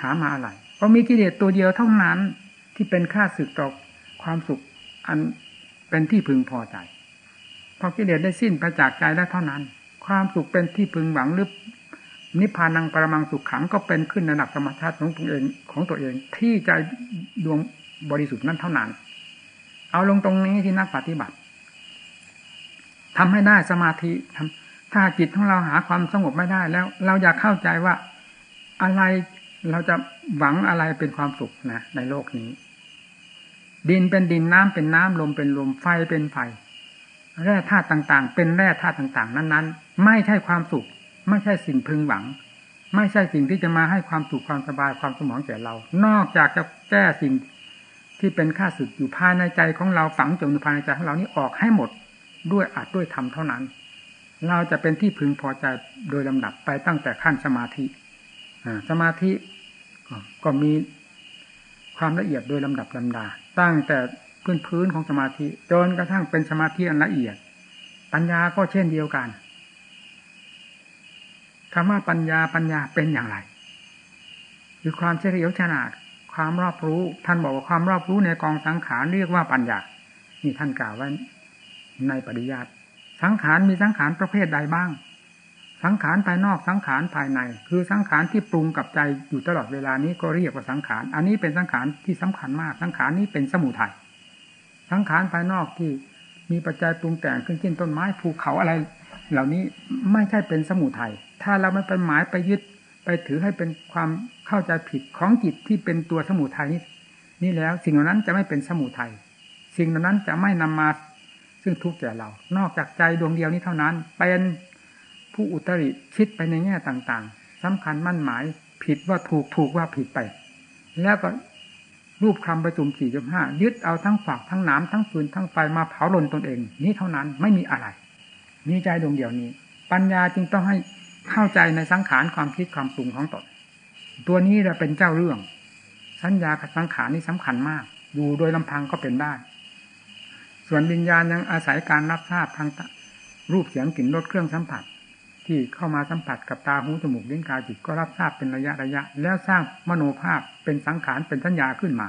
ถามมาอะไรก็มีกิเลสตัวเดียวเท่านั้นที่เป็นค่าสึกต่อความสุขอันเป็นที่พึงพอใจพอกิเลสได้สิ้นไปจากใจแล้วเท่านั้น ความสุขเป็นที่พึงหวังหรือ นิพพานังปรมังสุขขังก็เป็นขึ้นในหลักธรรมชาติของตัวเองของตัวเอง ที่ใจดวงบริสุทธิ์นั้นเท่านั้น เอาลงตรงนี้ที่นักปฏิบัติทำให้ได้สมาธิทำถ้าจิตของเราหาความสงบไม่ได้แล้ว เราอยากเข้าใจว่าอะไรเราจะหวังอะไรเป็นความสุขนะในโลกนี้ ดินเป็นดินน้ำเป็นน้ำลมเป็นลมไฟเป็นไฟแร่ธาตุต่าง ๆ เป็นแร่ธาตุต่าง ๆ นั้น ๆ ไม่ใช่ความสุข ไม่ใช่สิ่งพึงหวัง ไม่ใช่สิ่งที่จะมาให้ความสุขความสบายความสมองแก่เรา นอกจากจะแก้สิ่งที่เป็นข้าศึกอยู่ภายในใจของเราฝังจมอยู่ภายในใจของเรานี้ออกให้หมดด้วยอาจด้วยธรรมเท่านั้น เราจะเป็นที่พึงพอใจโดยลำดับไปตั้งแต่ขั้นสมาธิสมาธิก็มีความละเอียดโดยลำดับลำดา ตั้งแต่พื้นพื้นของสมาธิจนกระทั่งเป็นสมาธิอันละเอียด ปัญญาก็เช่นเดียวกัน คำว่าปัญญาปัญญาเป็นอย่างไรคือความเฉลียวฉลาดความรอบรู้ ท่านบอกว่าความรอบรู้ในกองสังขารเรียกว่าปัญญา นี่ท่านกล่าวไว้ในปริยัติสังขารมีสังขารประเภทใดบ้าง สังขารภายนอกสังขารภายใน คือสังขารที่ปรุงกับใจอยู่ตลอดเวลานี้ก็เรียกว่าสังขาร อันนี้เป็นสังขารที่สำคัญมาก สังขารนี้เป็นสมุทัยสังขารภายนอกที่มีปัจจัยปรุงแต่งขึ้นขึ้นต้นไม้ภูเขาอะไร เหล่านี้ไม่ใช่เป็นสมุทัย ถ้าเราไม่ไปหมายไปยึดไปถือให้เป็นความเข้าใจผิดของจิตที่เป็นตัวสมุทัยนี้นี่แล้ว สิ่งเหล่านั้นจะไม่เป็นสมุทัยสิ่งเหล่านั้นจะไม่นำมาซึ่งทุกข์แก่เรา นอกจากใจดวงเดียวนี้เท่านั้น เป็นผู้อุตริคิดไปในแง่ต่างๆสำคัญมั่นหมายผิดว่าถูกถูกว่าผิดไป แล้วก็รูปคำประจุมสี่จุดห้ายึดเอาทั้งฝากทั้งน้ำทั้งฟืนทั้งไฟมาเผาลนตนเอง นี้เท่านั้นไม่มีอะไร มีใจดวงเดียวนี้ ปัญญาจึงต้องให้ เข้าใจในสังขารความคิดความปรุงของตนตัวนี้จะเป็นเจ้าเรื่อง สัญญากับสังขารนี่สำคัญมาก อยู่โดยลำพังก็เป็นได้ ส่วนวิญญาณยังอาศัยการรับทราบทางรูปเสียงกลิ่นรสเครื่องสัมผัส ที่เข้ามาสัมผัสกับตาหูจมูกลิ้นกายจิตก็รับทราบเป็นระยะระยะ แล้วสร้างมโนภาพเป็นสังขารเป็นสัญญาขึ้นมา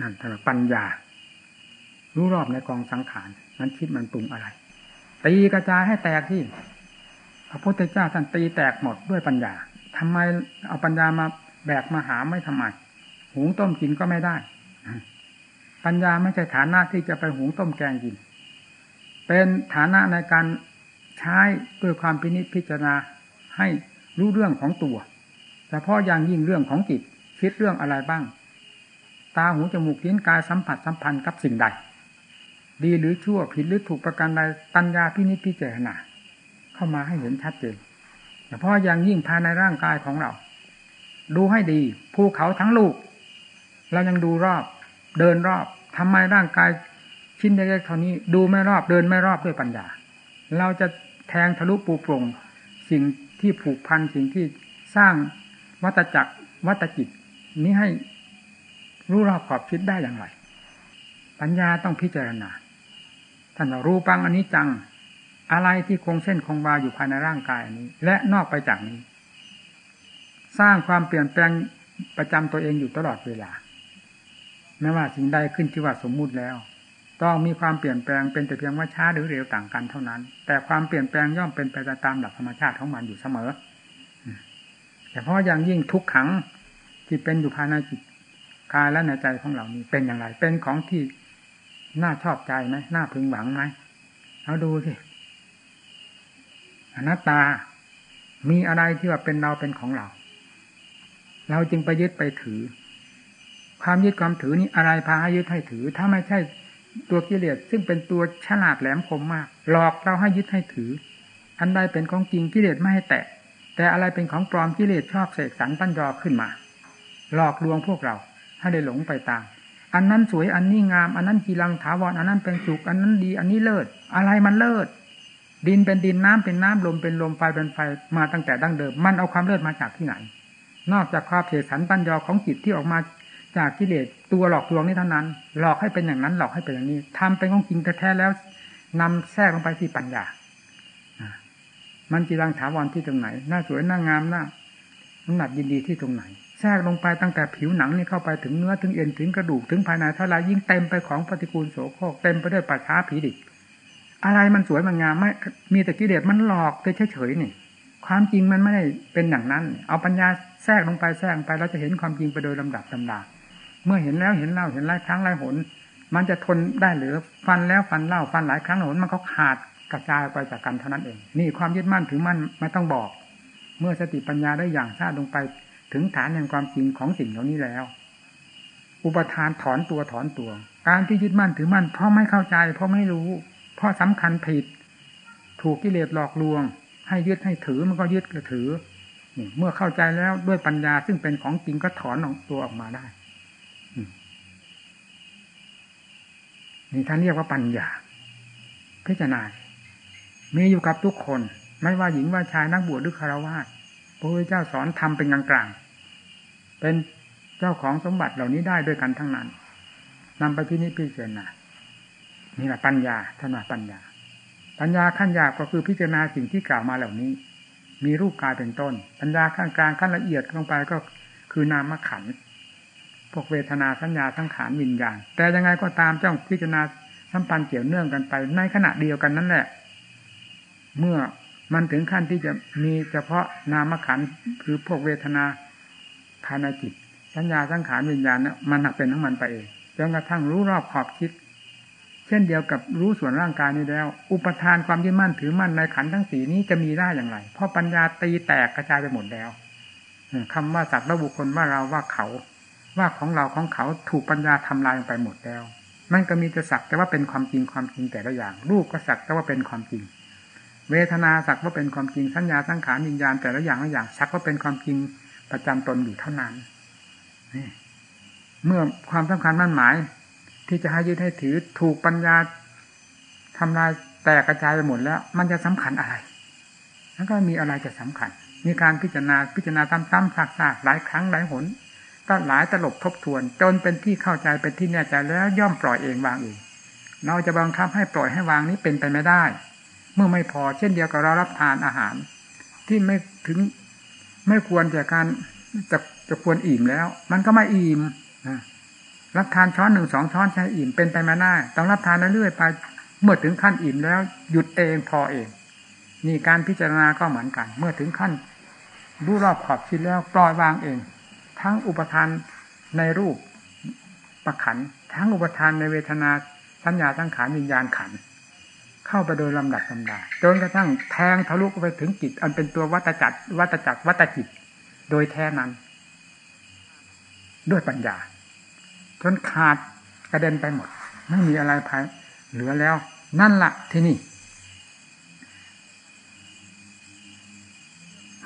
นั่นถือปัญญา รู้รอบในกองสังขารนั้นคิดมันปรุงอะไร ตีกระจายให้แตกที่ พระพุทธเจ้าท่านตีแตกหมดด้วยปัญญาทำไมเอาปัญญามาแบกมาหาไม่ทำไมหุงต้มกินก็ไม่ได้ ปัญญาไม่ใช่ฐานะที่จะไปหุงต้มแกงกิน เป็นฐานะในการใช้ด้วยความพินิจพิจารณาให้รู้เรื่องของตัวแต่พาะอย่างยิ่งเรื่องของจิตคิดเรื่องอะไรบ้าง ตาหูจมูกลิ้นกายสัมผัสสัมพันธ์กับสิ่งใด ดีหรือชั่วผิดหรือถูกประการใดปัญญาพินิจพิจารณาเข้ามาให้เห็นชัดเจนเฉพาะอย่างยิ่งภายในร่างกายของเรา ดูให้ดีภูเขาทั้งลูก เรายังดูรอบเดินรอบทำไมร่างกายชิ้นเล็กๆเท่านี้ ดูไม่รอบเดินไม่รอบด้วยปัญญา เราจะแทงทะลุปูปรงสิ่งที่ผูกพันสิ่งที่สร้างวัตจักรวัตจิต นี้ให้รู้รอบขอบคิดได้อย่างไร ปัญญาต้องพิจารณา ท่านรู้ปังอันนี้จัง อะไรที่คงเส้นคงวาอยู่ภายในร่างกายอันนี้ และนอกไปจากนี้ สร้างความเปลี่ยนแปลงประจำตัวเองอยู่ตลอดเวลาไม่ว่าสิ่งใดขึ้นที่ว่าสมมุติแล้ว ต้องมีความเปลี่ยนแปลงเป็นแต่เพียงว่าช้าหรือเร็วต่างกันเท่านั้น แต่ความเปลี่ยนแปลงย่อมเป็นไปตามหลักธรรมชาติของมันอยู่เสมอแต่เพราะอย่างยิ่งทุกขังที่เป็นอยู่ภายในจิตกายและในใจของเรานี้เป็นอย่างไร เป็นของที่ น่าชอบใจไหมน่าพึงหวังไหมเอาดูสิอนัตตา มีอะไรที่ว่าเป็นเราเป็นของเรา เราจึงไปยึดไปถือ ความยึดความถือนี้อะไรพาให้ยึดให้ถือ ถ้าไม่ใช่ตัวกิเลสซึ่งเป็นตัวฉลาดแหลมคมมาก หลอกเราให้ยึดให้ถือ อันใดเป็นของจริงกิเลสไม่ให้แตะ แต่อะไรเป็นของปลอมกิเลสชอบเสกสรรปั้นยอขึ้นมา หลอกลวงพวกเราให้ได้หลงไปตาม อันนั้นสวยอันนี้งาม อันนั้นกีรังถาวรอันนั้นเป็นสุกอันนั้นดี อันนี้เลิศ อะไรมันเลิศ ดินเป็นดินน้ำเป็นน้ำลมเป็นลมไฟเป็นไฟมาตั้งแต่ดั้งเดิม มันเอาความเลิศมาจากที่ไหน นอกจากความเสสันปัญญาของจิตที่ออกมาจากกิเลสตัวหลอกลวงนี้เท่านั้น หลอกให้เป็นอย่างนั้น หลอกให้เป็นอย่างนี้ทำเป็นของจริงแท้แล้วนำแทรกลงไปที่ปัญญามันจีรังถาวรที่ตรงไหน หน้าสวยหน้างามหน้าน้ำหนักยินดีที่ตรงไหน ทรกลงไปตั้งแต่ผิวหนังนี่เข้าไปถึงเนื้อถึงเอ็นถึงกระดูกถึงภายในเท่าไรยิ่งเต็มไปของปฏิกูลโสโครกเต็มไปด้วยปัจฉาผีดิบอะไรมันสวยมันงามไม่มีแต่กิเลสมันหลอกเฉยๆนี่ ความจริงมันไม่ได้เป็นอย่างนั้น เอาปัญญาแทรกลงไปแทรกไปเราจะเห็นความจริงไปโดยลำดับลำดาเมื่อเห็นแล้วเห็นเล่าเห็นหลายครั้งหลายหน มันจะทนได้หรือฟันแล้วฟันเล่าฟันหลายครั้งหนมันก็ขาดกระจายไปจากกันเท่านั้นเอง นี่ความยึดมั่นถือมั่นไม่ต้องบอก เมื่อสติปัญญาได้อย่างชาติลงไป ถึงฐานแห่งความจริงของสิ่งเหล่านี้แล้ว อุปทานถอนตัวถอนตัว การที่ยึดมั่นถือมั่นเพราะไม่เข้าใจ เพราะไม่รู้ เพราะสำคัญผิด ถูกกิเลสหลอกลวง ให้ยึดให้ถือมันก็ยึดก็ถือเมื่อเข้าใจแล้วด้วยปัญญาซึ่งเป็นของจริงก็ถอนออกตัวออกมาได้นี่ท่านเรียกว่าปัญญา พิจารณา มีอยู่กับทุกคน ไม่ว่าหญิงว่าชายนักบวชหรือคารวะพระพุทธเจ้าสอนทำเป็นกลางๆ เป็นเจ้าของสมบัติเหล่านี้ได้ด้วยกันทั้งนั้นนำไปที่นี้พิจารณานี่แหละปัญญาท่านว่าปัญญา ปัญญาขั้นยากก็คือพิจารณาสิ่งที่กล่าวมาเหล่านี้ มีรูปกายเป็นต้น ปัญญาขั้นกลางขั้นละเอียดลงไปก็คือนามขันพวกเวทนาสัญญาทั้งขานวิญญาณแต่ยังไงก็ตามเจ้าพิจารณาสัมพันธ์เกี่ยวเนื่องกันไป ในขณะเดียวกันนั่นแหละ เมื่อมันถึงขั้นที่จะมีเฉพาะนามขันคือพวกเวทนา ภายในจิต สัญญาสังขารวิญญาณนะมันหนักเป็นทั้งมันไปเองจนกระทั่งรู้รอบขอบคิด เช่นเดียวกับรู้ส่วนร่างกายนี้แล้ว อุปทานความยึดมั่นถือมั่นในขันทั้งสีนี้จะมีได้อย่างไร เพราะปัญญาตีแตกกระจายไปหมดแล้วคำว่าสัตว์และบุคคลว่าเราว่าเขา ว่าของเราของเขาถูกปัญญาทำลายไปหมดแล้ว มันก็มีแต่สักแต่ว่าเป็นความจริงความจริงแต่ละอย่างรูปก็สักแต่ว่าเป็นความจริง เวทนาสักว่าเป็นความจริงสัญญาสังขารวิญญาณแต่ละอย่างละอย่างสักว่าเป็นความจริง ประจำตนอยู่เท่านั้นเมื่อความสำคัญมั่นหมาย ที่จะให้ยึดให้ถือถูกปัญญาทำลายแตกกระจายไปหมดแล้ว มันจะสำคัญอะไรแล้วก็มีอะไรจะสำคัญ มีการพิจารณาพิจารณาซ้ำๆซากๆหลายครั้งหลายหนก็หลายตลบทบทวน จนเป็นที่เข้าใจเป็นที่แน่ใจแล้วย่อมปล่อยเองวางเองเราจะบังคับให้ปล่อยให้วางนี้เป็นไปไม่ได้ เมื่อไม่พอเช่นเดียวกับเรารับทานอาหาร ที่ไม่ถึง ไม่ควรจะการจะจะควรอิ่มแล้ว มันก็ไม่อิ่มรับทานช้อนหนึ่งสองช้อนใช้อิ่มเป็นไปม่ได้ต้องรับทานเรื่อยๆไปเมื่อถึงขั้นอิ่มแล้ว หยุดเองพอเองนี่การพิจารณาก็เหมือนกัน เมื่อถึงขั้นรู้รอบขอบชิดแล้วปล่อยวางเอง ทั้งอุปทานในรูปประขัน ทั้งอุปทานในเวทนาสัญญาทั้งขานวิญญาณขัน เข้าไปโดยลำดับลำดาจนกระทั่งแทงทะลุไปถึงจิต อันเป็นตัววัตจักรวัตจักรวัตจิต โดยแท้นั้น ด้วยปัญญา จนขาดกระเด็นไปหมด ไม่มีอะไรภายเหลือแล้ว นั่นละที่นี่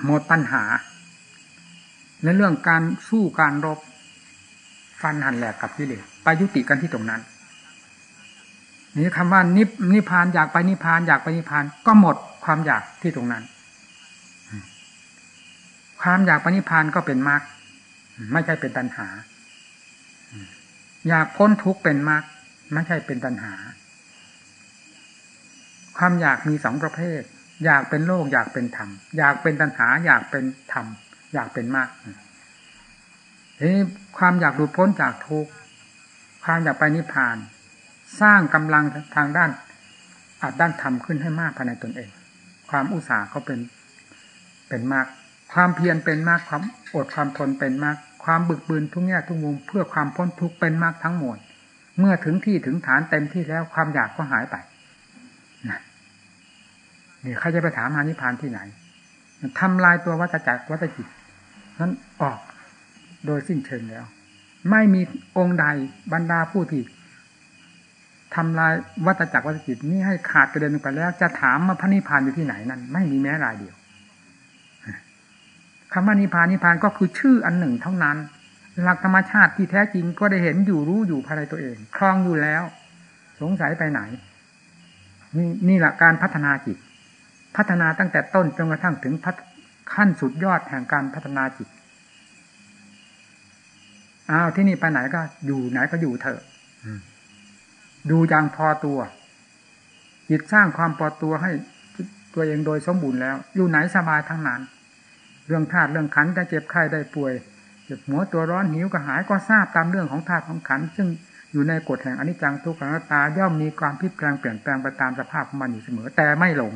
หมดปัญหาในเรื่องการสู้การรบฟันหันแหลกกับกิเลสไปยุติกันที่ตรงนั้น นี่คำว่านิพนิพานอยากไปนิพานอยากไปนิพาน ก็หมดความอยากที่ตรงนั้น ความอยากไปนิพานก็เป็นมรรคไม่ใช่เป็นตัณหา อยากพ้นทุกข์เป็นมรรคไม่ใช่เป็นตัณหา ความอยากมีสองประเภท อยากเป็นโลกอยากเป็นธรรม อยากเป็นตัณหา อยากเป็นธรรม อยากเป็นมากทีนี้ความอยากหลุดพ้นจากทุกข์ความอยากไปนิพพาน สร้างกำลังทางด้านอาจด้านธรรมขึ้นให้มากภายในตนเอง ความอุตสาห์ก็เป็นเป็นมาก ความเพียรเป็นมากความอดความทนเป็นมาก ความบึกบืนทุกแง่ทุกมุมเพื่อความพ้นทุกข์เป็นมากทั้งหมดเมื่อถึงที่ถึงฐานเต็มที่แล้วความอยากก็หายไปนี่ใครจะไปถามหานิพพานที่ไหนทำลายตัววัฏจักรวัฏจิตนั้นออกโดยสิ้นเชิงแล้ว ไม่มีองค์ใดบรรดาผู้ที่ ทำลายวัฏจักรวัฏจิตนี้ให้ขาดกระเด็นไปแล้ว จะถามมาพระนิพพานอยู่ที่ไหนนั้น ไม่มีแม้รายเดียวคำว่านิพพานนิพพานก็คือชื่ออันหนึ่งเท่านั้น หลักธรรมชาติที่แท้จริงก็ได้เห็นอยู่รู้อยู่ภายในตัวเองคลองอยู่แล้ว สงสัยไปไหน นี่นี่แหละการพัฒนาจิต พัฒนาตั้งแต่ต้นจนกระทั่งถึงขั้นสุดยอดแห่งการพัฒนาจิตอ้าวที่นี่ไปไหนก็อยู่ไหนก็อยู่เถอะ ดูอย่างพอตัว จิตสร้างความพอตัวให้ตัวเองโดยสมบูรณ์แล้ว อยู่ไหนสบายทั้งนั้น เรื่องธาตุเรื่องขันจะเจ็บไข้ได้ป่วยเจ็บหัวตัวร้อนหิวกระหายก็ทราบตามเรื่องของธาตุของขัน ซึ่งอยู่ในกฎแห่งอนิจจังทุกขังตาย่อมมีความพลิกแปลงเปลี่ยนแปลงไปตามสภาพของมันอยู่เสมอ แต่ไม่หลง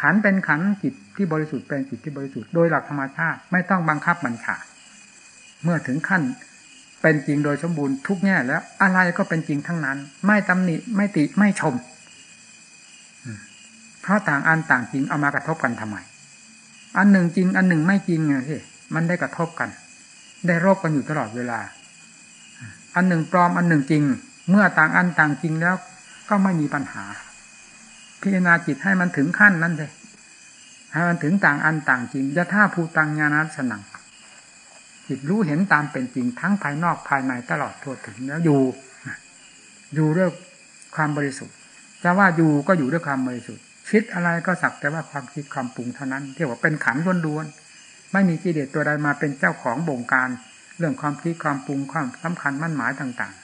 ขันเป็นขันจิตที่บริสุทธิ์เป็นจิตที่บริสุทธิ์โดยหลักธรรมชาติไม่ต้องบังคับบัญชาเมื่อถึงขั้น เป็นจริงโดยสมบูรณ์ทุกแง่แล้ว อะไรก็เป็นจริงทั้งนั้น ไม่ตำหนิไม่ติไม่ชมเพราะต่างอันต่างจริงเอามากระทบกันทำไม อันหนึ่งจริง อันหนึ่งไม่จริงไงสิมันได้กระทบกัน ได้รบกันอยู่ตลอดเวลา อันหนึ่งปลอมอันหนึ่งจริง เมื่อต่างอันต่างจริงแล้ว ก็ไม่มีปัญหา พิจารณาจิตให้มันถึงขั้นนั้นเลยให้มันถึงต่างอันต่างจริงยะท่าภูตังญาณสนัง จิตรู้เห็นตามเป็นจริงทั้งภายนอกภายในตลอดทั่วถึงแล้วอยู่ อยู่ด้วยความบริสุทธิ์จะว่าอยู่ก็อยู่ด้วยความบริสุทธิ์คิดอะไรก็สักแต่ว่าความคิดความปรุงเท่านั้นที่ว่าเป็นขันล้วนๆไม่มีกิเลสตัวใดมาเป็นเจ้าของบงการ เรื่องความคิดความปรุงความสำคัญมั่นหมายต่าง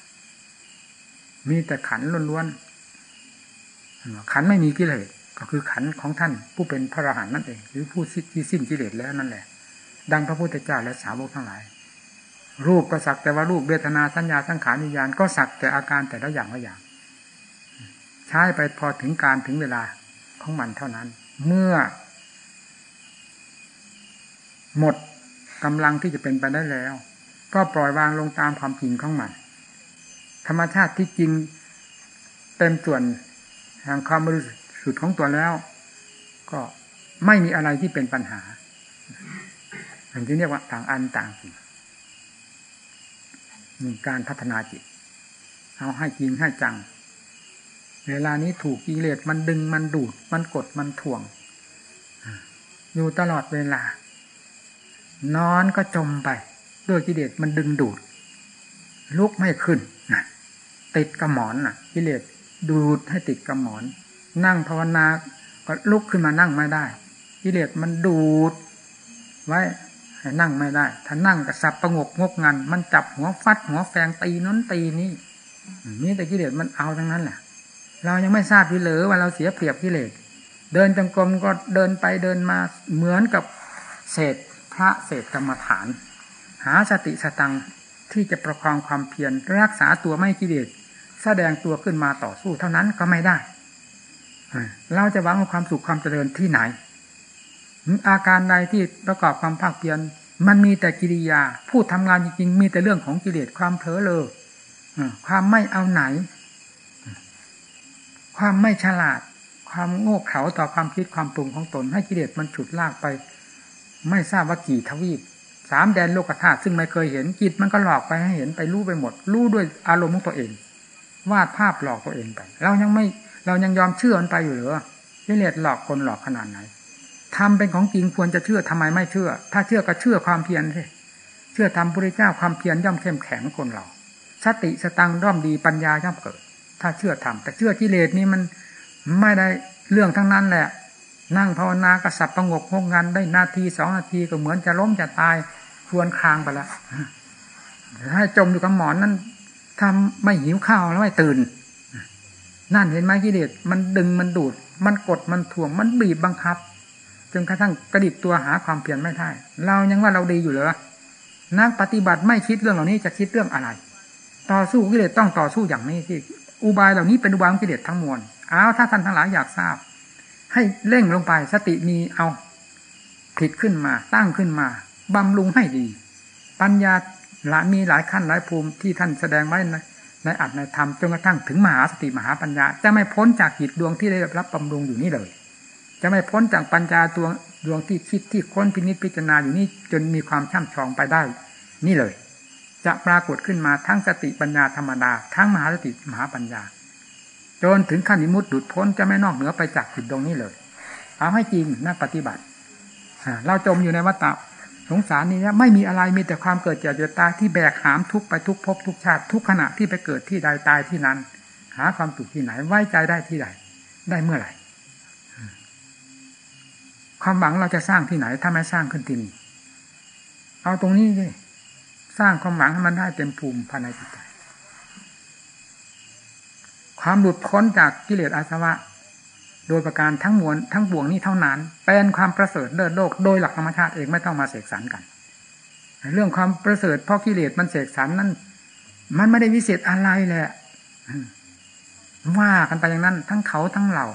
ๆ มีแต่ขันล้วนๆขันไม่มีกิเลสก็คือขันของท่านผู้เป็นพระอรหันต์นั่นเอง หรือผู้ที่สิ้นกิเลสแล้วนั่นแหละ ดังพระพุทธเจ้าและสาวกทั้งหลาย รูปก็สักแต่ว่ารูปเวทนาสัญญาสังขารวิญญาณก็สักแต่อาการแต่ละอย่างละอย่าง ใช้ไปพอถึงการถึงเวลาของมันเท่านั้น เมื่อ หมดกำลังที่จะเป็นไปได้แล้ว ก็ปล่อยวางลงตามความจริงของมัน ธรรมชาติที่จริงเต็มส่วนแห่งความบริสุทธิ์ของตัวแล้ว ก็ไม่มีอะไรที่เป็นปัญหา อย่งที่เรียกว่าต่างอันต่างสิ่งมีการพัฒนาจิต เอาให้จริงให้จัง เวลานี้ถูกกิเลสมันดึงมันดูด มันกดมันถ่วง อยู่ตลอดเวลา นอนก็จมไป ด้วยกิเลสมันดึงดูด ลุกไม่ขึ้นนะติดกระหมอนน่ะ กิเลสดูดให้ติดกระหมอน นั่งภาวนาก็ลุกขึ้นมานั่งไม่ได้ กิเลสมันดูด ไว้ นั่งไม่ได้ ถ้านั่งกับสับประงกงกงัน มันจับหัวฟัดหัวแฝงตีน้นตีนี่นี่แต่กิเลสมันเอาทั้งนั้นแหละเรายังไม่ทราบวิเลยว่าเราเสียเปรียบกิเลสเดินจงกรมก็เดินไปเดินมาเหมือนกับเศษพระเศษกรรมฐาน หาสติสตังที่จะประคองความเพียรรักษาตัวไม่กิเลสแสดงตัวขึ้นมาต่อสู้เท่านั้นก็ไม่ได้เราจะหวังความสุขความเจริญที่ไหน อาการใดที่ประกอบความภาคเพียรมันมีแต่กิริยา พูดทำงานจริงๆ มีแต่เรื่องของกิเลสความเผลอเลอความไม่เอาไหน ความไม่ฉลาด ความโง่เขลาต่อความคิดความปรุงของตน ให้กิเลสมันฉุดลากไป ไม่ทราบว่ากี่ทวีปสามแดนโลกธาตุซึ่งไม่เคยเห็นจิตมันก็หลอกไปให้เห็นไปรู้ไปหมด รู้ด้วยอารมณ์ของตัวเอง วาดภาพหลอกตัวเองไป เรายังไม่เรายังยอมเชื่อมันไปอยู่หรือกิเลสหลอกคนหลอกขนาดไหน ทำเป็นของจริงควรจะเชื่อทำไมไม่เชื่อ ถ้าเชื่อก็เชื่อความเพียรสิเชื่อทำพระเจ้าความเพียรย่อมเข้มแข็งคนเรา สติสตังร่อมดีปัญญาย่อมเกิด ถ้าเชื่อทำแต่เชื่อกิเลสนี้มันไม่ได้เรื่องทั้งนั้นแหละ นั่งภาวนากระสับประงกงงงานได้นาทีสองนาทีก็เหมือนจะล้มจะตายควนคางไปแล้วถ้าจมอยู่กับหมอนนั้นทำไม่หิวข้าวแล้วไม่ตื่น นั่นเห็นไหมกิเลสมันดึงมันดูด มันกดมันถ่วงมันบีบบังคับ จนกระทั่งกระดิกตัวหาความเพียรไม่ได้เรายังว่าเราดีอยู่เหรอนักปฏิบัติไม่คิดเรื่องเหล่านี้จะคิดเรื่องอะไร ต่อสู้กิเลสต้องต่อสู้อย่างนี้ที่อุบายเหล่านี้เป็นอุบายกิเลสทั้งมวลอ้าวถ้าท่านทั้งหลายอยากทราบ ให้เร่งลงไปสติมีเอาผิดขึ้นมา ตั้งขึ้นมาบำรุงให้ดี ปัญญาหลายมีหลายขั้นหลายภูมิที่ท่านแสดงไว้ในในอัตในธรรมจนกระทั่งถึงมหาสติมหาปัญญา จะไม่พ้นจากจิตดวงที่ได้รับบำรุงอยู่นี่เลย จะไม่พ้นจากปัญญาตัวดวงที่คิดที่ค้นพินิจพิจารณาอยู่นี่จนมีความช่ำชองไปได้ นี่เลย จะปรากฏขึ้นมาทั้งสติปัญญาธรรมดา ทั้งมหาสติมหาปัญญา จนถึงขั้นนิมุตดุดพ้นจะไม่นอกเหนือไปจากจิตดวงนี้เลย เอาให้จริงนักปฏิบัติเราจมอยู่ในวัฏฏะสงสารนี้ไม่มีอะไรมีแต่ความเกิดเจ็บเจ็บตายที่แบกหามทุกไปทุกภพทุกชาติ ทุกขณะที่ไปเกิดที่ใดตายที่นั้น หาความสุขที่ไหนไว้ใจได้ที่ใดได้เมื่อไหร่ ความหวังเราจะสร้างที่ไหน ถ้าไม่สร้างขึ้นที่นี่เอาตรงนี้เลยสร้างความหวังให้มันได้เต็มภูมิภายในจิตใจความหลุดพ้นจากกิเลสอาสวะ โดยประการทั้งมวลทั้งบวงนี้เท่านั้น เป็นความประเสริฐเลิศโลกโดยหลักธรรมชาติเองไม่ต้องมาเสกสรรกัน เรื่องความประเสริฐเพราะกิเลสมันเสกสรรนั้นมันไม่ได้วิเศษอะไรแหละว่ากันไปอย่างนั้น ทั้งเขาทั้งเรา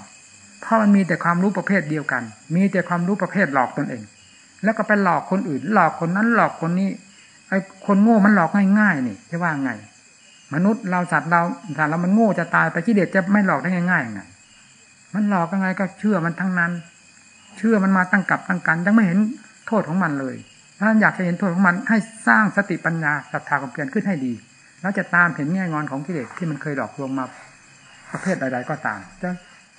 เพราะมันมีแต่ความรู้ประเภทเดียวกัน มีแต่ความรู้ประเภทหลอกตนเอง แล้วก็ไปหลอกคนอื่น หลอกคนนั้นหลอกคนนี้ไอ้คนโง่มันหลอกง่ายๆนี่จะว่าไง มนุษย์เราสัตว์เราสัตว์เรามันโง่จะตายไปกิเลสจะไม่หลอกได้ง่ายๆไงมันหลอกยังไงก็เชื่อมันทั้งนั้น เชื่อมันมาตั้งกับตั้งกันยังไม่เห็นโทษของมันเลยถ้าอยากจะเห็นโทษของมันให้สร้างสติปัญญาศรัทธาความเพียรขึ้นให้ดีแล้วจะตามเห็นแง่งอนของกิเลสที่มันเคยหลอกลวงมาประเภทใดๆก็ตามจะ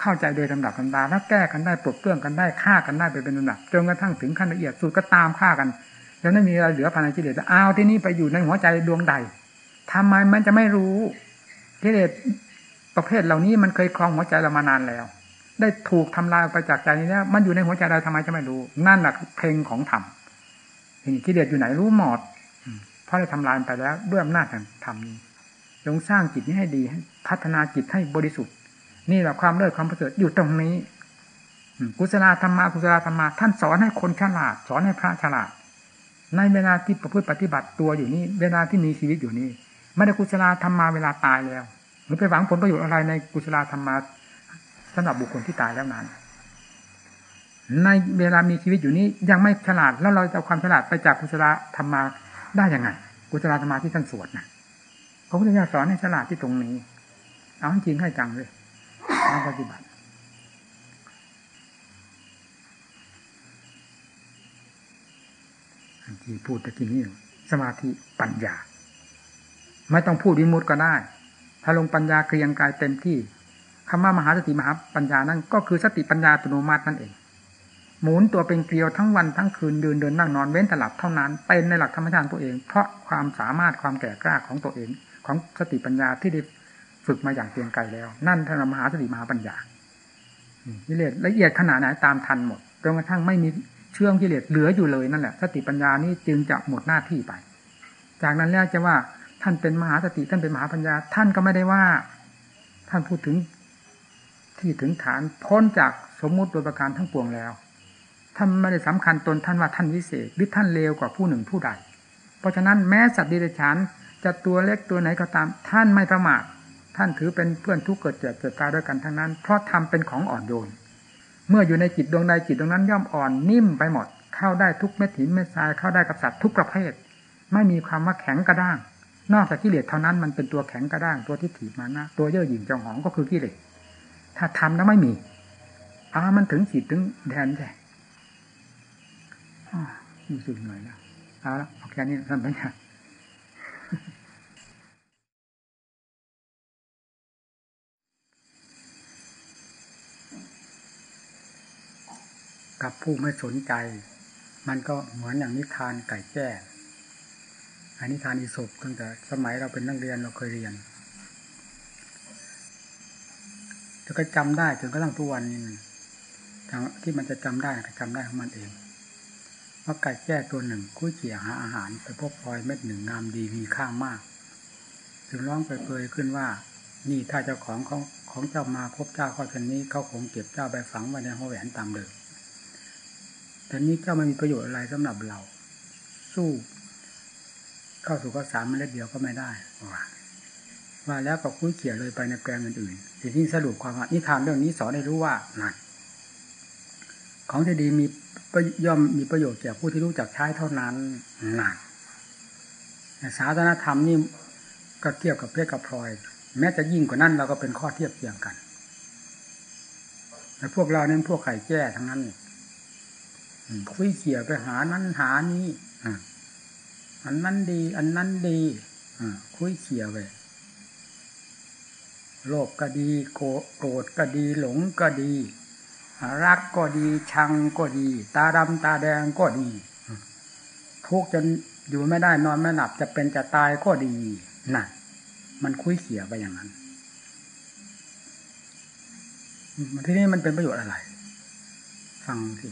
เข้าใจโดยลำดับลำดาแล้วแก้กันได้ปลดเปลื้องกันได้ฆ่ากันได้ไปเป็นลำดับจนกระทั่งถึงขั้นละเอียดสุดก็ตามฆ่ากัน แล้วไม่มีอะไรเหลือภายในกิเลสอ้าวที่นี่ไปอยู่ในหัวใจดวงใดทำไมมันจะไม่รู้กิเลสประเภทเหล่านี้มันเคยคลองหัวใจเรามานานแล้ว ได้ถูกทำลายไปจากใจนี้แล้วมันอยู่ในหัวใจเราทำไมจะไม่รู้ นั่นแหละเพลงของธรรมที่เดียดอยู่ไหนรู้หมดเพราะได้ทำลายไปแล้วด้วยอำนาจแห่งธรรมนี้จงสร้างจิตนี้ให้ดี พัฒนาจิตให้บริสุทธิ์ นี่แหละความเลิศความประเสริฐอยู่ตรงนี้กุศลธรรมากุศลธรรมาท่านสอนให้คนฉลาด สอนให้พระฉลาด ในเวลาที่ประพฤติปฏิบัติตัวอยู่นี่เวลาที่มีชีวิตอยู่นี่ไม่ได้กุศลธรรมาเวลาตายแล้วหรือไปหวังผลประโยชน์อะไรในกุศลธรรมาสำหรับบุคคลที่ตายแล้วนั้นในเวลามีชีวิตอยู่นี้ยังไม่ฉลาดแล้วเราจะเอาความฉลาดไปจากกุศลธรรมาได้ยังไง กุศลธรรมาที่ท่านสวดนะพระพุทธเจ้าสอนให้ฉลาดที่ตรงนี้ เอาจริงให้จังเลย นักปฏิบัติที่พูดตะกี้นี้สมาธิปัญญา ไม่ต้องพูดวิมุตก็ได้ ถ้าลงปัญญาเกรียงกายเต็มที่คำว่ามหาสติมหาปัญญานั้นก็คือสติปัญญาอัตโนมัตินั่นเอง หมุนตัวเป็นเกลียวทั้งวันทั้งคืนเดินเดินนั่งนอนเว้นตลับเท่านั้นเป็นในหลักธรรมชาติตัวเอง เพราะความสามารถความแก่กล้าของตัวเอง ของสติปัญญาที่ได้ ฝึกมาอย่างเกรียงไกรแล้ว นั่นท่านมหาสติมหาปัญญากิเลสละเอียดขนาดไหนตามทันหมดจนกระทั่งไม่มีเชื่องกิเลสเหลืออยู่เลยนั่นแหละสติปัญญานี้จึงจะหมดหน้าที่ไป จากนั้นแล้วจะว่าท่านเป็นมหาสติท่านเป็นมหาปัญญา ท่านก็ไม่ได้ว่า ท่านพูดถึงที่ถึงฐานพ้นจากสมมุติโดยประการทั้งปวงแล้ว ท่านไม่ได้สำคัญตนท่านว่าท่านวิเศษหรือท่านเลวกว่าผู้หนึ่งผู้ใด เพราะฉะนั้นแม้สัตว์ดิเรกชันจะตัวเล็กตัวไหนก็ตาม ท่านไม่ประมาท ท่านถือเป็นเพื่อนทุกเกิดเจ็บเกิดตายด้วยกันทั้งนั้น เพราะทำเป็นของอ่อนโยน เมื่ออยู่ในจิตดวงใดจิตดวงนั้นย่อมอ่อนนิ่มไปหมด เข้าได้ทุกเม็ดหินเม็ดทรายเข้าได้กับสัตว์ทุกประเภท ไม่มีความว่าแข็งกระด้าง นอกจากกิเลสเท่านั้นมันเป็นตัวแข็งกระด้างตัวที่ถีบมานะตัวเย่อหยิ่งจองหองก็คือกิเลสถ้าทำแล้วไม่มีอ้ามันถึงจิตถึงแดนใช่รู้สึกเหนื่อยแล้วเอาละเอาแค่นี้ท่านพญา กับผู้ไม่สนใจ มันก็เหมือนอย่างนิทานไก่แจ้อันนิทานอิศบตั้งแต่สมัยเราเป็นนักเรียนเราเคยเรียนแต่ก็จำได้จนกระทั่งทุกวันนี้ที่มันจะจำได้ก็จำได้ของมันเองว่าไก่แจ้ตัวหนึ่งคุ้ยเขี่ยหาอาหารไปพบพลอยเม็ดหนึ่งงามดีมีค่ามากจึงร้องไปเปยขึ้นว่า นี่ถ้าเจ้าของของของเจ้ามาพบเจ้าข้อช่นนี้เขาคงเก็บเจ้าไปฝังไว้ในห้องแหวนตามเดิม แต่นี้เจ้าไม่มีประโยชน์อะไรสำหรับเรา สู้ เข้าสู่ข้อสามเมล็ดเดียวก็ไม่ได้ว่าว่าแล้วก็คุ้ยเขี่ยเลยไปในแปลงอื่นๆทีนี้สรุปความว่านิทานเรื่องนี้สอนให้รู้ว่านั่นของที่ดีมีย่อมมีประโยชน์แก่ผู้ที่รู้จักใช้เท่านั้นนั่นศาสนธรรมนี่ก็เทียบกับเพชรกับพลอย แม้จะยิ่งกว่านั้นเราก็เป็นข้อเทียบเทียงกันแต่พวกเราเน้นพวกไข่แจ้ทั้งนั้น คุยเขี่ยไปหานั้นหานี้อันนั้นดี อันนั้นดีคุยเขี่ยไปโลภก็ดีโกรธก็ดีหลงก็ดี รักก็ดีชังก็ดี ตาดำตาแดงก็ดี ทุกจนอยู่ไม่ได้นอนไม่หลับจะเป็นจะตายก็ดีนั่นมันคุยเขี่ยไปอย่างนั้นที่นี่มันเป็นประโยชน์อะไร ฟังสิ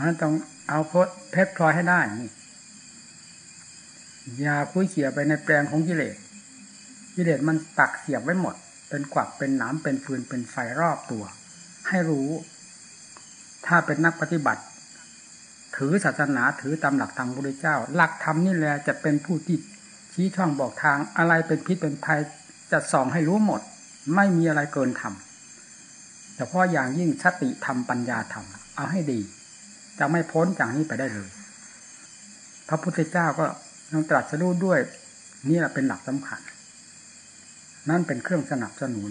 มันต้องเอาพดเพชรพลอยให้ได้นี่อย่าคุยเขี่ยไปในแปลงของกิเลสกิเลสมันตักเสียบไว้หมด เป็นกวักเป็นหนามเป็นฟืนเป็นไฟรอบตัว ให้รู้ ถ้าเป็นนักปฏิบัติ ถือศาสนาถือตามหลักธรรมพระเจ้า หลักธรรมนี่แหละจะเป็นผู้ที่ชี้ช่องบอกทางอะไรเป็นพิษเป็นภัยจะส่องให้รู้หมด ไม่มีอะไรเกินธรรมแต่พาะอย่างยิ่งสติธรรมปัญญาธรรมเอาให้ดี จะไม่พ้นจากนี้ไปได้เลย พระพุทธเจ้าก็ต้องตรัสรู้ด้วย นี่แหละเป็นหลักสำคัญ นั่นเป็นเครื่องสนับสนุน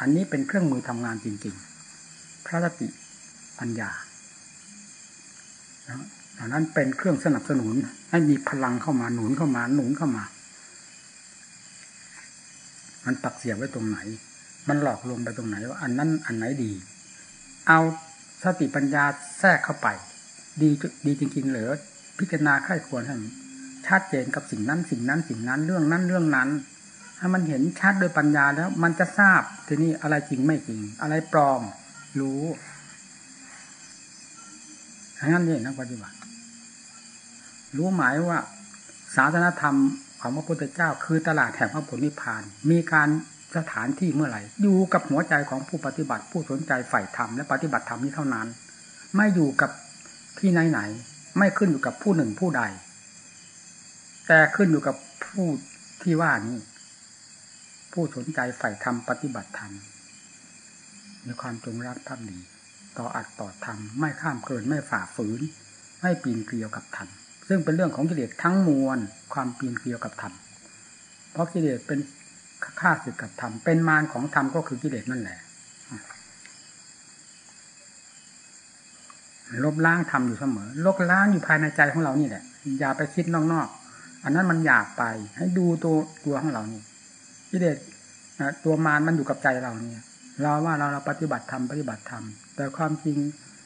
อันนี้เป็นเครื่องมือทำงานจริง ๆ พระสติปัญญาอันนั้นเป็นเครื่องสนับสนุน ให้มีพลังเข้ามาหนุนเข้ามาหนุนเข้ามา มันปักเสียบไว้ตรงไหน มันหลอกลวงไปตรงไหนว่าอันนั้นอันไหนดี เอาสติปัญญาแทรกเข้าไป ดีดีจริงๆเหลือพิจารณาค่ายควรให้ชัดเจนกับสิ่งนั้นสิ่งนั้นสิ่งนั้นเรื่องนั้นเรื่องนั้นถ้ามันเห็นชัดโดยปัญญาแล้ว มันจะทราบทีนี้อะไรจริงไม่จริง อะไรปลอม รู้ทั้งนั้นเองนักปฏิบัติ รู้หมายว่า ศาสนธรรมของพระพุทธเจ้า คือตลาดแห่งพระผลนิพพาน มีการสถานที่เมื่อไหร่ อยู่กับหัวใจของผู้ปฏิบัติผู้สนใจใฝ่ธรรมและปฏิบัติธรรมนี้เท่านั้น ไม่อยู่กับ ที่ไหนไหนไม่ขึ้นอยู่กับผู้หนึ่งผู้ใด แต่ขึ้นอยู่กับผู้ที่ว่านี้ ผู้สนใจใฝ่ธรรมปฏิบัติธรรมมีความจงรักภักดี ต่ออัดต่อธรรมไม่ข้ามเกินไม่ฝ่าฝืน ไม่ปีนเกลียวกับธรรมซึ่งเป็นเรื่องของกิเลสทั้งมวลความปีนเกลียวกับธรรมเพราะกิเลสเป็นฆ่าศึกกับธรรมเป็นมารของธรรมก็คือกิเลสนั่นแหละ ลบล้างธรรมอยู่เสมอลบล้างอยู่ภายในใจของเรานี่แหละ อย่าไปคิดนอกๆอันนั้นมันอยากไป ให้ดูตัวตัวของเรานี่กิเลสตัวมารมันอยู่กับใจเราเนี่ย เราว่าเราเราปฏิบัติธรรมปฏิบัติธรรมแต่ความจริง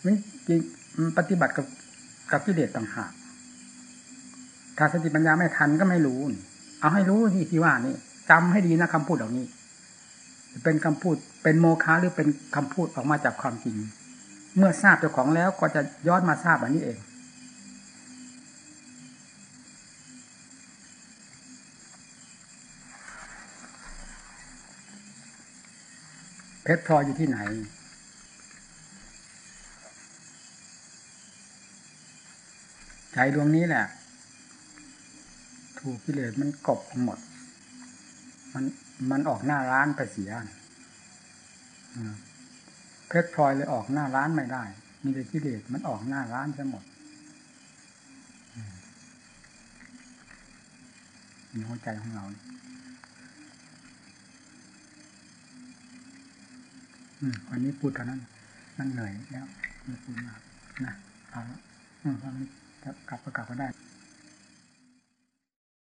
มันจริงปฏิบัติกับกับกิเลสต่างหากถ้าสติปัญญาไม่ทันก็ไม่รู้ เอาให้รู้ที่ที่ว่านี่จำให้ดีนะคำพูดเหล่านี้ เป็นคำพูดเป็นโมฆะหรือเป็นคำพูดออกมาจากความจริง เมื่อทราบเจ้าของแล้วก็จะย้อนมาทราบอันนี้เอง เพชรพลอยอยู่ที่ไหน ใจดวงนี้แหละ ถูกกิเลสมันกบหมด มันมันออกหน้าร้านไปเสีย เพชรพลอยเลยออกหน้าร้านไม่ได้ มีแต่กิเลสมันออกหน้าร้านซะหมดมีหัวใจของเราอืมวันนี้พูดเท่านั้นมันเหนื่อยแล้วไม่พูดมากนะเอาละตอนนี้กลับก็กลับก็ได้